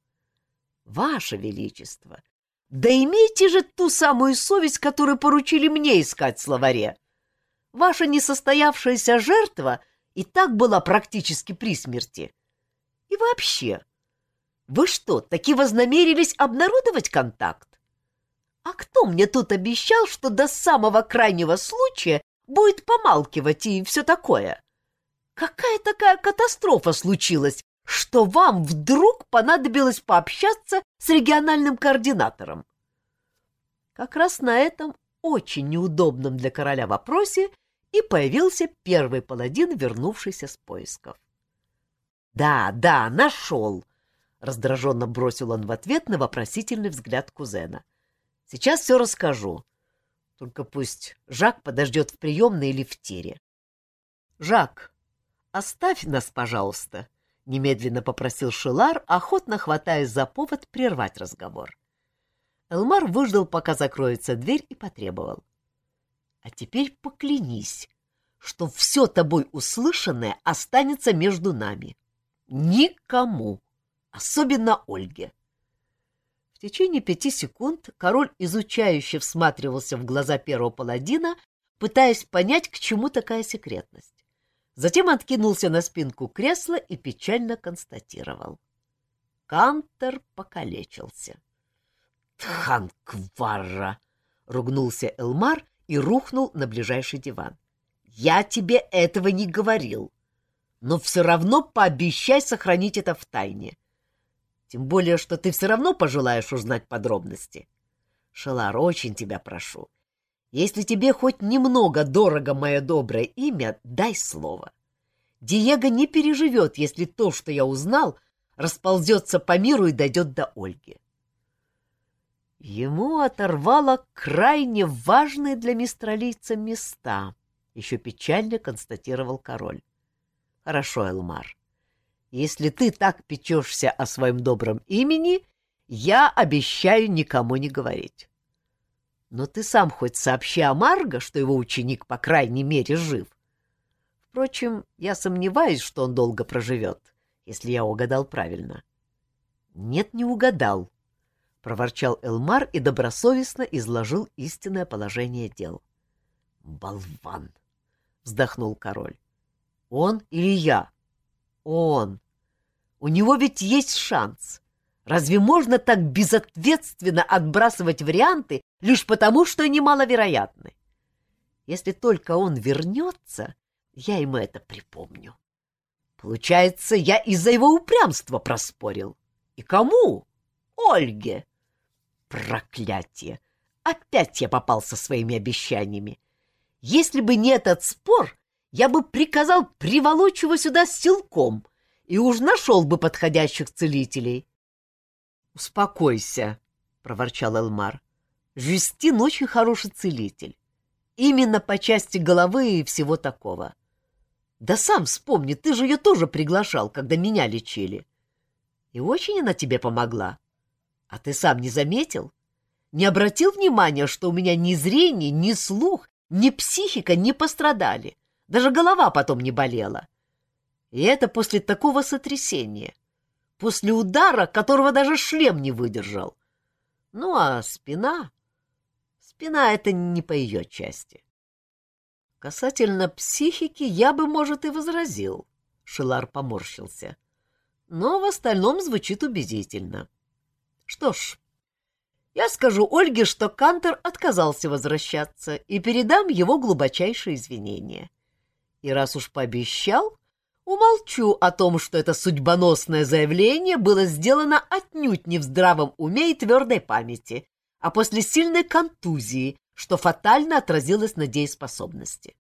Ваше Величество, да имейте же ту самую совесть, которую поручили мне искать в словаре. Ваша несостоявшаяся жертва и так была практически при смерти. И вообще, вы что, таки вознамерились обнародовать контакт? А кто мне тут обещал, что до самого крайнего случая будет помалкивать и все такое. Какая такая катастрофа случилась, что вам вдруг понадобилось пообщаться с региональным координатором? Как раз на этом очень неудобном для короля вопросе и появился первый паладин, вернувшийся с поисков. «Да, да, нашел!» — раздраженно бросил он в ответ на вопросительный взгляд кузена. «Сейчас все расскажу. Только пусть Жак подождет в приемной или в тире. — Жак, оставь нас, пожалуйста, — немедленно попросил Шилар, охотно хватаясь за повод прервать разговор. Элмар выждал, пока закроется дверь, и потребовал. — А теперь поклянись, что все тобой услышанное останется между нами. Никому, особенно Ольге. В течение пяти секунд король изучающе всматривался в глаза первого паладина, пытаясь понять, к чему такая секретность. Затем откинулся на спинку кресла и печально констатировал. Кантер покалечился. «Тхан-кварра!» — ругнулся Элмар и рухнул на ближайший диван. «Я тебе этого не говорил, но все равно пообещай сохранить это в тайне. Тем более, что ты все равно пожелаешь узнать подробности. Шелар, очень тебя прошу. Если тебе хоть немного дорого мое доброе имя, дай слово. Диего не переживет, если то, что я узнал, расползется по миру и дойдет до Ольги. Ему оторвало крайне важные для мистралийца места, еще печально констатировал король. Хорошо, Элмар. Если ты так печешься о своем добром имени, я обещаю никому не говорить. Но ты сам хоть сообщи о Марго, что его ученик, по крайней мере, жив. Впрочем, я сомневаюсь, что он долго проживет, если я угадал правильно. — Нет, не угадал, — проворчал Элмар и добросовестно изложил истинное положение дел. — Болван! — вздохнул король. Он или я? Он. У него ведь есть шанс. Разве можно так безответственно отбрасывать варианты лишь потому, что они маловероятны? Если только он вернется, я ему это припомню. Получается, я из-за его упрямства проспорил. И кому? Ольге. Проклятие! Опять я попал со своими обещаниями. Если бы не этот спор, я бы приказал приволочь его сюда силком и уж нашел бы подходящих целителей. — Успокойся, — проворчал Элмар. — Жюстин очень хороший целитель. Именно по части головы и всего такого. Да сам вспомни, ты же ее тоже приглашал, когда меня лечили. И очень она тебе помогла. А ты сам не заметил? Не обратил внимания, что у меня ни зрение, ни слух, ни психика не пострадали. Даже голова потом не болела. И это после такого сотрясения. — после удара, которого даже шлем не выдержал. Ну, а спина... Спина — это не по ее части. Касательно психики я бы, может, и возразил. Шилар поморщился. Но в остальном звучит убедительно. Что ж, я скажу Ольге, что Кантер отказался возвращаться и передам его глубочайшие извинения. И раз уж пообещал, Умолчу о том, что это судьбоносное заявление было сделано отнюдь не в здравом уме и твердой памяти, а после сильной контузии, что фатально отразилось на дееспособности.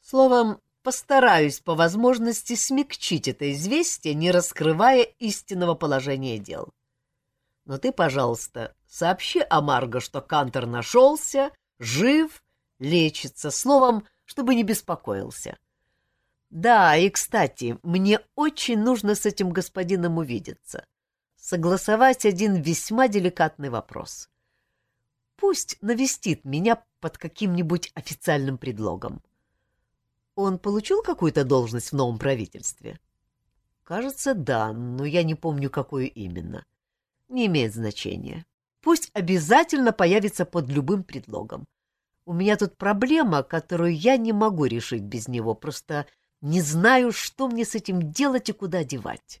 Словом, постараюсь по возможности смягчить это известие, не раскрывая истинного положения дел. Но ты, пожалуйста, сообщи Амарго, что Кантер нашелся, жив, лечится, словом, чтобы не беспокоился. — да, и, кстати, мне очень нужно с этим господином увидеться. Согласовать один весьма деликатный вопрос. Пусть навестит меня под каким-нибудь официальным предлогом. Он получил какую-то должность в новом правительстве? Кажется, да, но я не помню, какую именно. Не имеет значения. Пусть обязательно появится под любым предлогом. У меня тут проблема, которую я не могу решить без него, просто не знаю, что мне с этим делать и куда девать.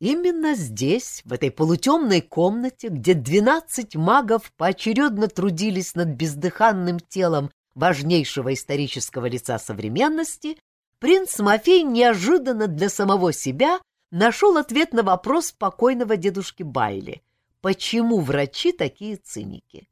Именно здесь, в этой полутемной комнате, где двенадцать магов поочередно трудились над бездыханным телом важнейшего исторического лица современности, принц Мафей неожиданно для самого себя нашел ответ на вопрос покойного дедушки Байли. Почему врачи такие циники?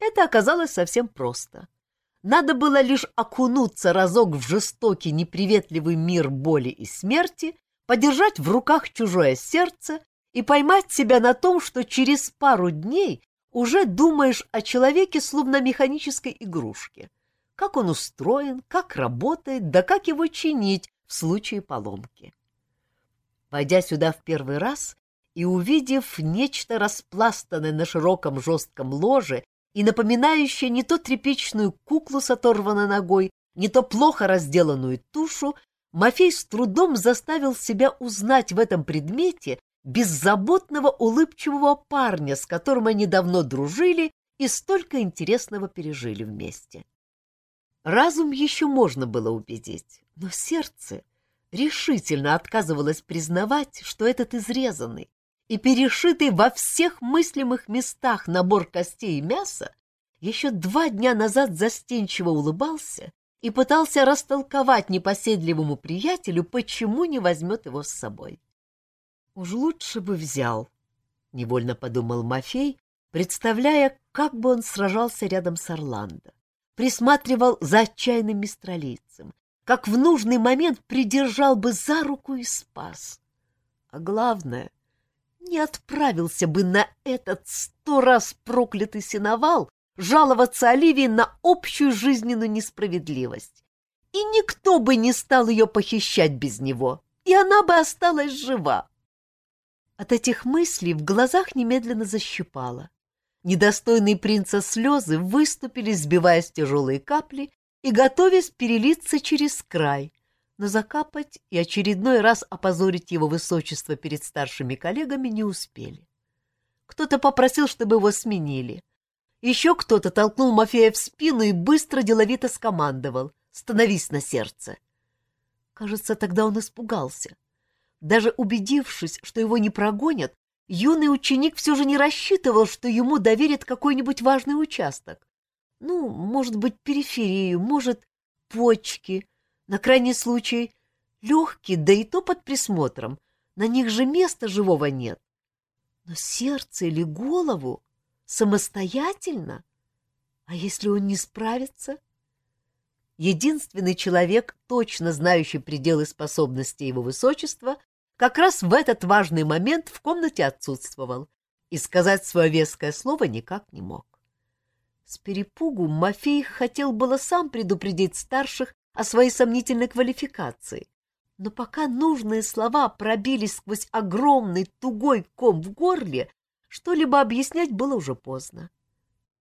Это оказалось совсем просто — надо было лишь окунуться разок в жестокий, неприветливый мир боли и смерти, подержать в руках чужое сердце и поймать себя на том, что через пару дней уже думаешь о человеке словно механической игрушке. Как он устроен, как работает, да как его чинить в случае поломки. Войдя сюда в первый раз и увидев нечто распластанное на широком жестком ложе и напоминающая не то тряпичную куклу с оторванной ногой, не то плохо разделанную тушу, Мафей с трудом заставил себя узнать в этом предмете беззаботного улыбчивого парня, с которым они давно дружили и столько интересного пережили вместе. Разум еще можно было убедить, но сердце решительно отказывалось признавать, что этот изрезанный, и перешитый во всех мыслимых местах набор костей и мяса, еще два дня назад застенчиво улыбался и пытался растолковать непоседливому приятелю, почему не возьмет его с собой. «Уж лучше бы взял», — невольно подумал Мафей, представляя, как бы он сражался рядом с Орландо, присматривал за отчаянным мистралийцем, как в нужный момент придержал бы за руку и спас. А главное — не отправился бы на этот сто раз проклятый сеновал жаловаться Оливии на общую жизненную несправедливость. И никто бы не стал ее похищать без него, и она бы осталась жива. От этих мыслей в глазах немедленно защипало. Недостойные принца слезы выступили, сбиваясь тяжелые капли и готовясь перелиться через край, но закапать и очередной раз опозорить его высочество перед старшими коллегами не успели. Кто-то попросил, чтобы его сменили. Еще кто-то толкнул Мафея в спину и быстро деловито скомандовал «Становись на сердце!». Кажется, тогда он испугался. Даже убедившись, что его не прогонят, юный ученик все же не рассчитывал, что ему доверят какой-нибудь важный участок. Ну, может быть, периферию, может, почки, на крайний случай легкие, да и то под присмотром. На них же места живого нет. Но сердце или голову самостоятельно? А если он не справится? Единственный человек, точно знающий пределы способностей его высочества, как раз в этот важный момент в комнате отсутствовал и сказать свое веское слово никак не мог. С перепугу Мафей хотел было сам предупредить старших о своей сомнительной квалификации, но пока нужные слова пробились сквозь огромный тугой ком в горле, что-либо объяснять было уже поздно.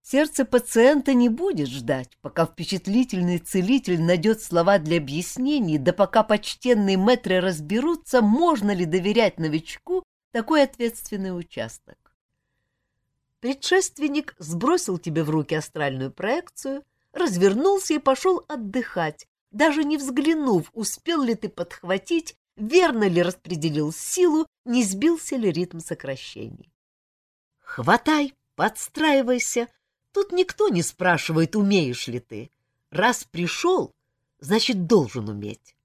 Сердце пациента не будет ждать, пока впечатлительный целитель найдет слова для объяснений, да пока почтенные мэтры разберутся, можно ли доверять новичку такой ответственный участок. Предшественник сбросил тебе в руки астральную проекцию, развернулся и пошел отдыхать, даже не взглянув, успел ли ты подхватить, верно ли распределил силу, не сбился ли ритм сокращений. Хватай, подстраивайся, Тут никто не спрашивает, умеешь ли ты. Раз пришел, значит, должен уметь.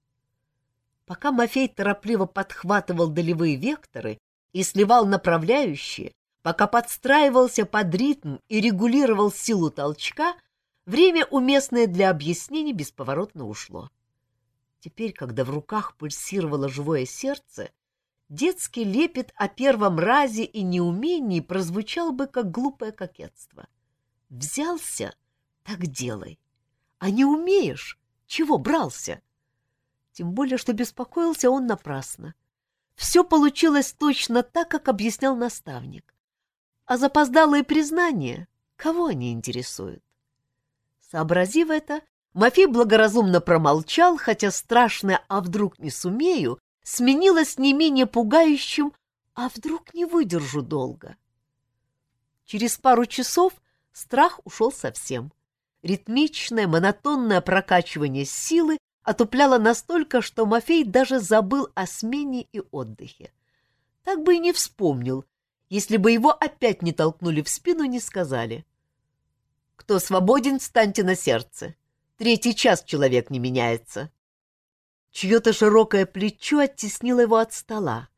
Пока Мафей торопливо подхватывал долевые векторы и сливал направляющие, пока подстраивался под ритм и регулировал силу толчка, время, уместное для объяснений, бесповоротно ушло. Теперь, когда в руках пульсировало живое сердце, детский лепет о первом разе и неумении прозвучал бы как глупое кокетство. Взялся, так делай. А не умеешь, чего брался? Тем более, что беспокоился он напрасно. Все получилось точно так, как объяснял наставник. А запоздалые признания, кого они интересуют? Сообразив это, Мафей благоразумно промолчал, хотя страшное «а вдруг не сумею» сменилось не менее пугающим «а вдруг не выдержу долго». Через пару часов Страх ушел совсем. Ритмичное, монотонное прокачивание силы отупляло настолько, что Мафей даже забыл о смене и отдыхе. Так бы и не вспомнил, если бы его опять не толкнули в спину и не сказали. «Кто свободен, встаньте на сердце. Третий час человек не меняется». Чье-то широкое плечо оттеснило его от стола,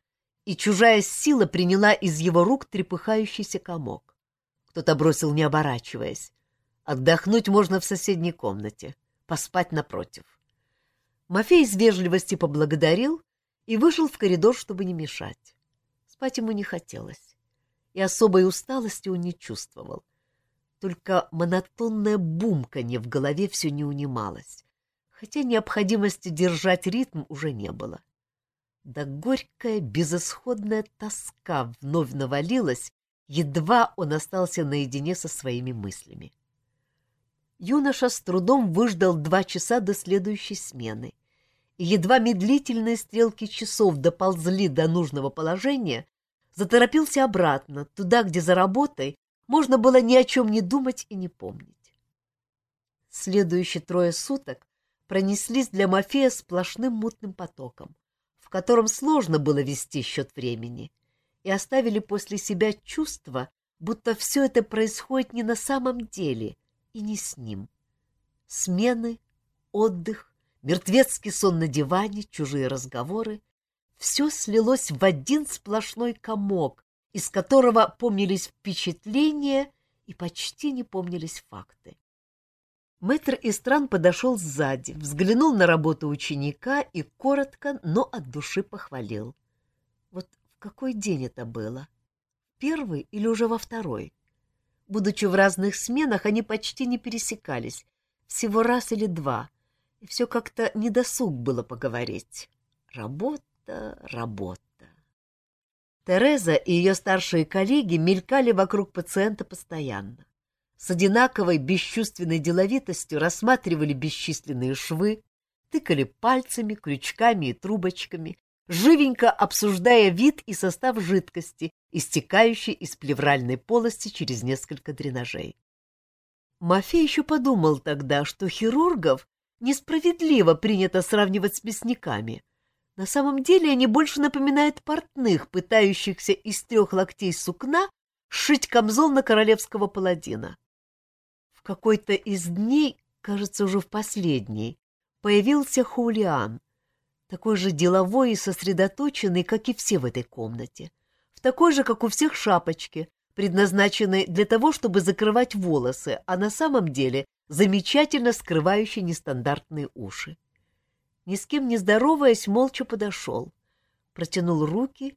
и чужая сила приняла из его рук трепыхающийся комок. Кто-то бросил, не оборачиваясь. Отдохнуть можно в соседней комнате, поспать напротив. Мафей из вежливости поблагодарил и вышел в коридор, чтобы не мешать. Спать ему не хотелось, и особой усталости он не чувствовал. Только монотонное бумканье в голове все не унималось, хотя необходимости держать ритм уже не было. Да горькая, безысходная тоска вновь навалилась Едва он остался наедине со своими мыслями. Юноша с трудом выждал два часа до следующей смены, и едва медлительные стрелки часов доползли до нужного положения, заторопился обратно, туда, где за работой можно было ни о чем не думать и не помнить. Следующие трое суток пронеслись для Мафея сплошным мутным потоком, в котором сложно было вести счет времени — и оставили после себя чувство, будто все это происходит не на самом деле и не с ним. Смены, отдых, мертвецкий сон на диване, чужие разговоры — все слилось в один сплошной комок, из которого помнились впечатления и почти не помнились факты. Мэтр Истран подошел сзади, взглянул на работу ученика и коротко, но от души похвалил. Вот какой день это было? Первый или уже во второй? Будучи в разных сменах, они почти не пересекались, всего раз или два, и все как-то недосуг было поговорить. Работа, работа. Тереза и ее старшие коллеги мелькали вокруг пациента постоянно. С одинаковой бесчувственной деловитостью рассматривали бесчисленные швы, тыкали пальцами, крючками и трубочками, живенько обсуждая вид и состав жидкости, истекающей из плевральной полости через несколько дренажей. Мафей еще подумал тогда, что хирургов несправедливо принято сравнивать с мясниками, На самом деле они больше напоминают портных, пытающихся из трех локтей сукна сшить камзол на королевского паладина. В какой-то из дней, кажется, уже в последний, появился Хулиан, такой же деловой и сосредоточенный, как и все в этой комнате, в такой же, как у всех, шапочке, предназначенной для того, чтобы закрывать волосы, а на самом деле замечательно скрывающей нестандартные уши. Ни с кем не здороваясь, молча подошел, протянул руки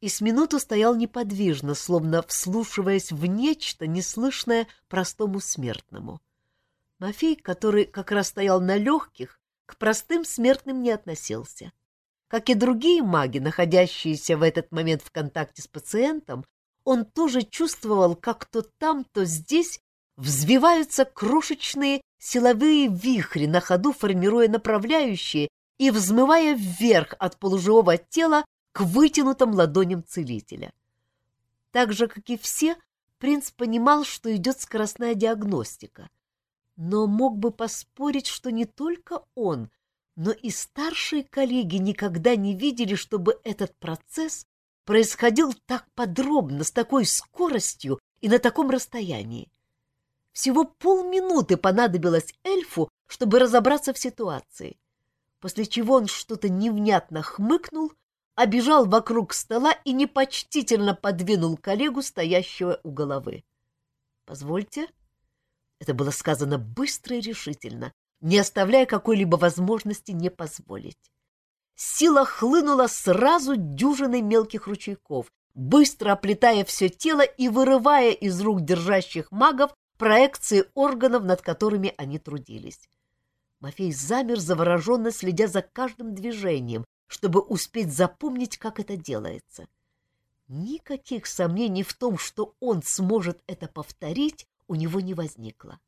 и с минуту стоял неподвижно, словно вслушиваясь в нечто, неслышное простому смертному. Мафей, который как раз стоял на легких, к простым смертным не относился. Как и другие маги, находящиеся в этот момент в контакте с пациентом, он тоже чувствовал, как то там, то здесь взвиваются крошечные силовые вихри, на ходу формируя направляющие и взмывая вверх от полуживого тела к вытянутым ладоням целителя. Так же, как и все, принц понимал, что идет скоростная диагностика — но мог бы поспорить, что не только он, но и старшие коллеги никогда не видели, чтобы этот процесс происходил так подробно, с такой скоростью и на таком расстоянии. Всего полминуты понадобилось эльфу, чтобы разобраться в ситуации, после чего он что-то невнятно хмыкнул, обежал вокруг стола и непочтительно подвинул коллегу, стоящего у головы. — Позвольте, — это было сказано быстро и решительно, не оставляя какой-либо возможности не позволить. Сила хлынула сразу дюжиной мелких ручейков, быстро оплетая все тело и вырывая из рук держащих магов проекции органов, над которыми они трудились. Мафей замер, завороженно следя за каждым движением, чтобы успеть запомнить, как это делается. Никаких сомнений в том, что он сможет это повторить, у него не возникло.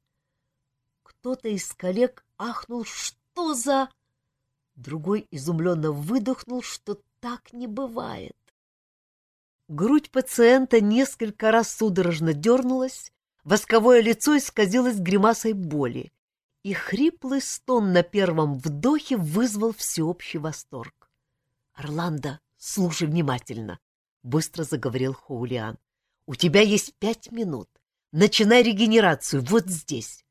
Кто-то из коллег ахнул «Что за...» Другой изумленно выдохнул, что так не бывает. Грудь пациента несколько раз судорожно дернулась, восковое лицо исказилось гримасой боли, и хриплый стон на первом вдохе вызвал всеобщий восторг. — Орландо, слушай внимательно, — быстро заговорил Хоулиан. — У тебя есть пять минут. Начинай регенерацию вот здесь.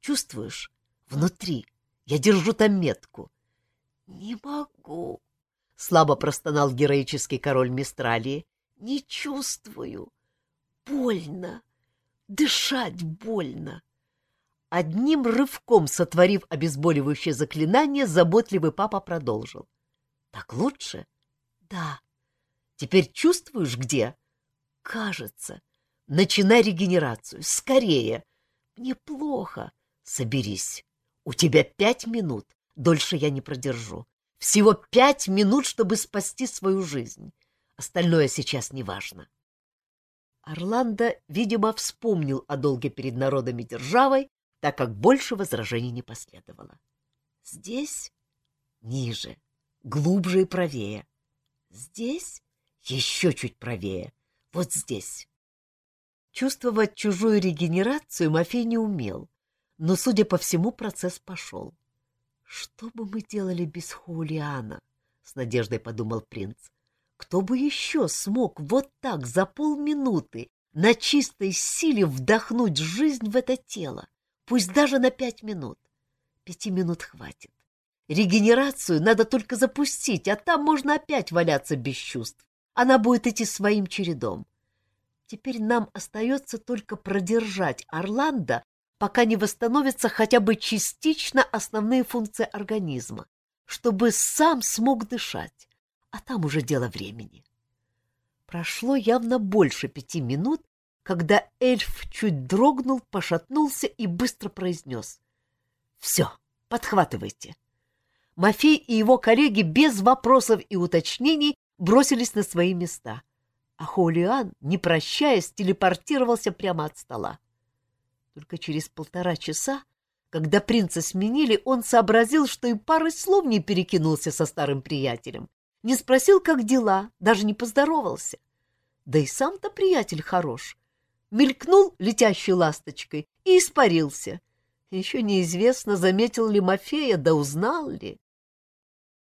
Чувствуешь? Внутри. Я держу там метку. — Не могу, — слабо простонал героический король Мистралии. — Не чувствую. Больно. Дышать больно. Одним рывком сотворив обезболивающее заклинание, заботливый папа продолжил. — Так лучше? — Да. — Теперь чувствуешь, где? — Кажется. Начинай регенерацию. Скорее. Мне плохо. Соберись. У тебя пять минут. Дольше я не продержу. Всего пять минут, чтобы спасти свою жизнь. Остальное сейчас не важно. Орландо, видимо, вспомнил о долге перед народами державой, так как больше возражений не последовало. Здесь? Ниже, глубже и правее. Здесь? Еще чуть правее. Вот здесь. Чувствовать чужую регенерацию Мафей не умел, но, судя по всему, процесс пошел. «Что бы мы делали без Хулиана?» — с надеждой подумал принц. «Кто бы еще смог вот так за полминуты на чистой силе вдохнуть жизнь в это тело, пусть даже на пять минут? Пяти минут хватит. Регенерацию надо только запустить, а там можно опять валяться без чувств. Она будет идти своим чередом. Теперь нам остается только продержать Орландо, пока не восстановятся хотя бы частично основные функции организма, чтобы сам смог дышать, а там уже дело времени. Прошло явно больше пяти минут, когда эльф чуть дрогнул, пошатнулся и быстро произнес. — Все, подхватывайте. Мафей и его коллеги без вопросов и уточнений бросились на свои места а Хоулиан, не прощаясь, телепортировался прямо от стола. Только через полтора часа, когда принца сменили, он сообразил, что и пары слов не перекинулся со старым приятелем, не спросил, как дела, даже не поздоровался. Да и сам-то приятель хорош. Мелькнул летящей ласточкой и испарился. Еще неизвестно, заметил ли Мафея, да узнал ли.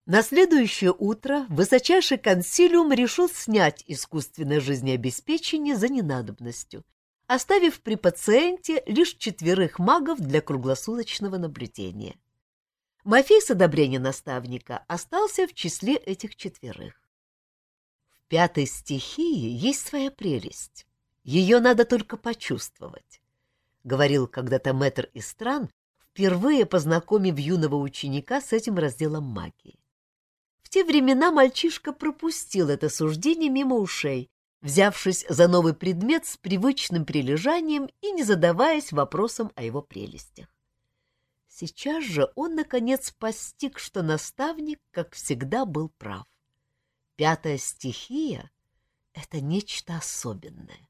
На следующее утро высочайший консилиум решил снять искусственное жизнеобеспечение за ненадобностью, оставив при пациенте лишь четверых магов для круглосуточного наблюдения. Мафей с одобрения наставника остался в числе этих четверых. В пятой стихии есть своя прелесть. Ее надо только почувствовать, — говорил когда-то мэтр из стран, впервые познакомив юного ученика с этим разделом магии. В те времена мальчишка пропустил это суждение мимо ушей, взявшись за новый предмет с привычным прилежанием и не задаваясь вопросом о его прелестях. Сейчас же он, наконец, постиг, что наставник, как всегда, был прав. Пятая стихия — это нечто особенное.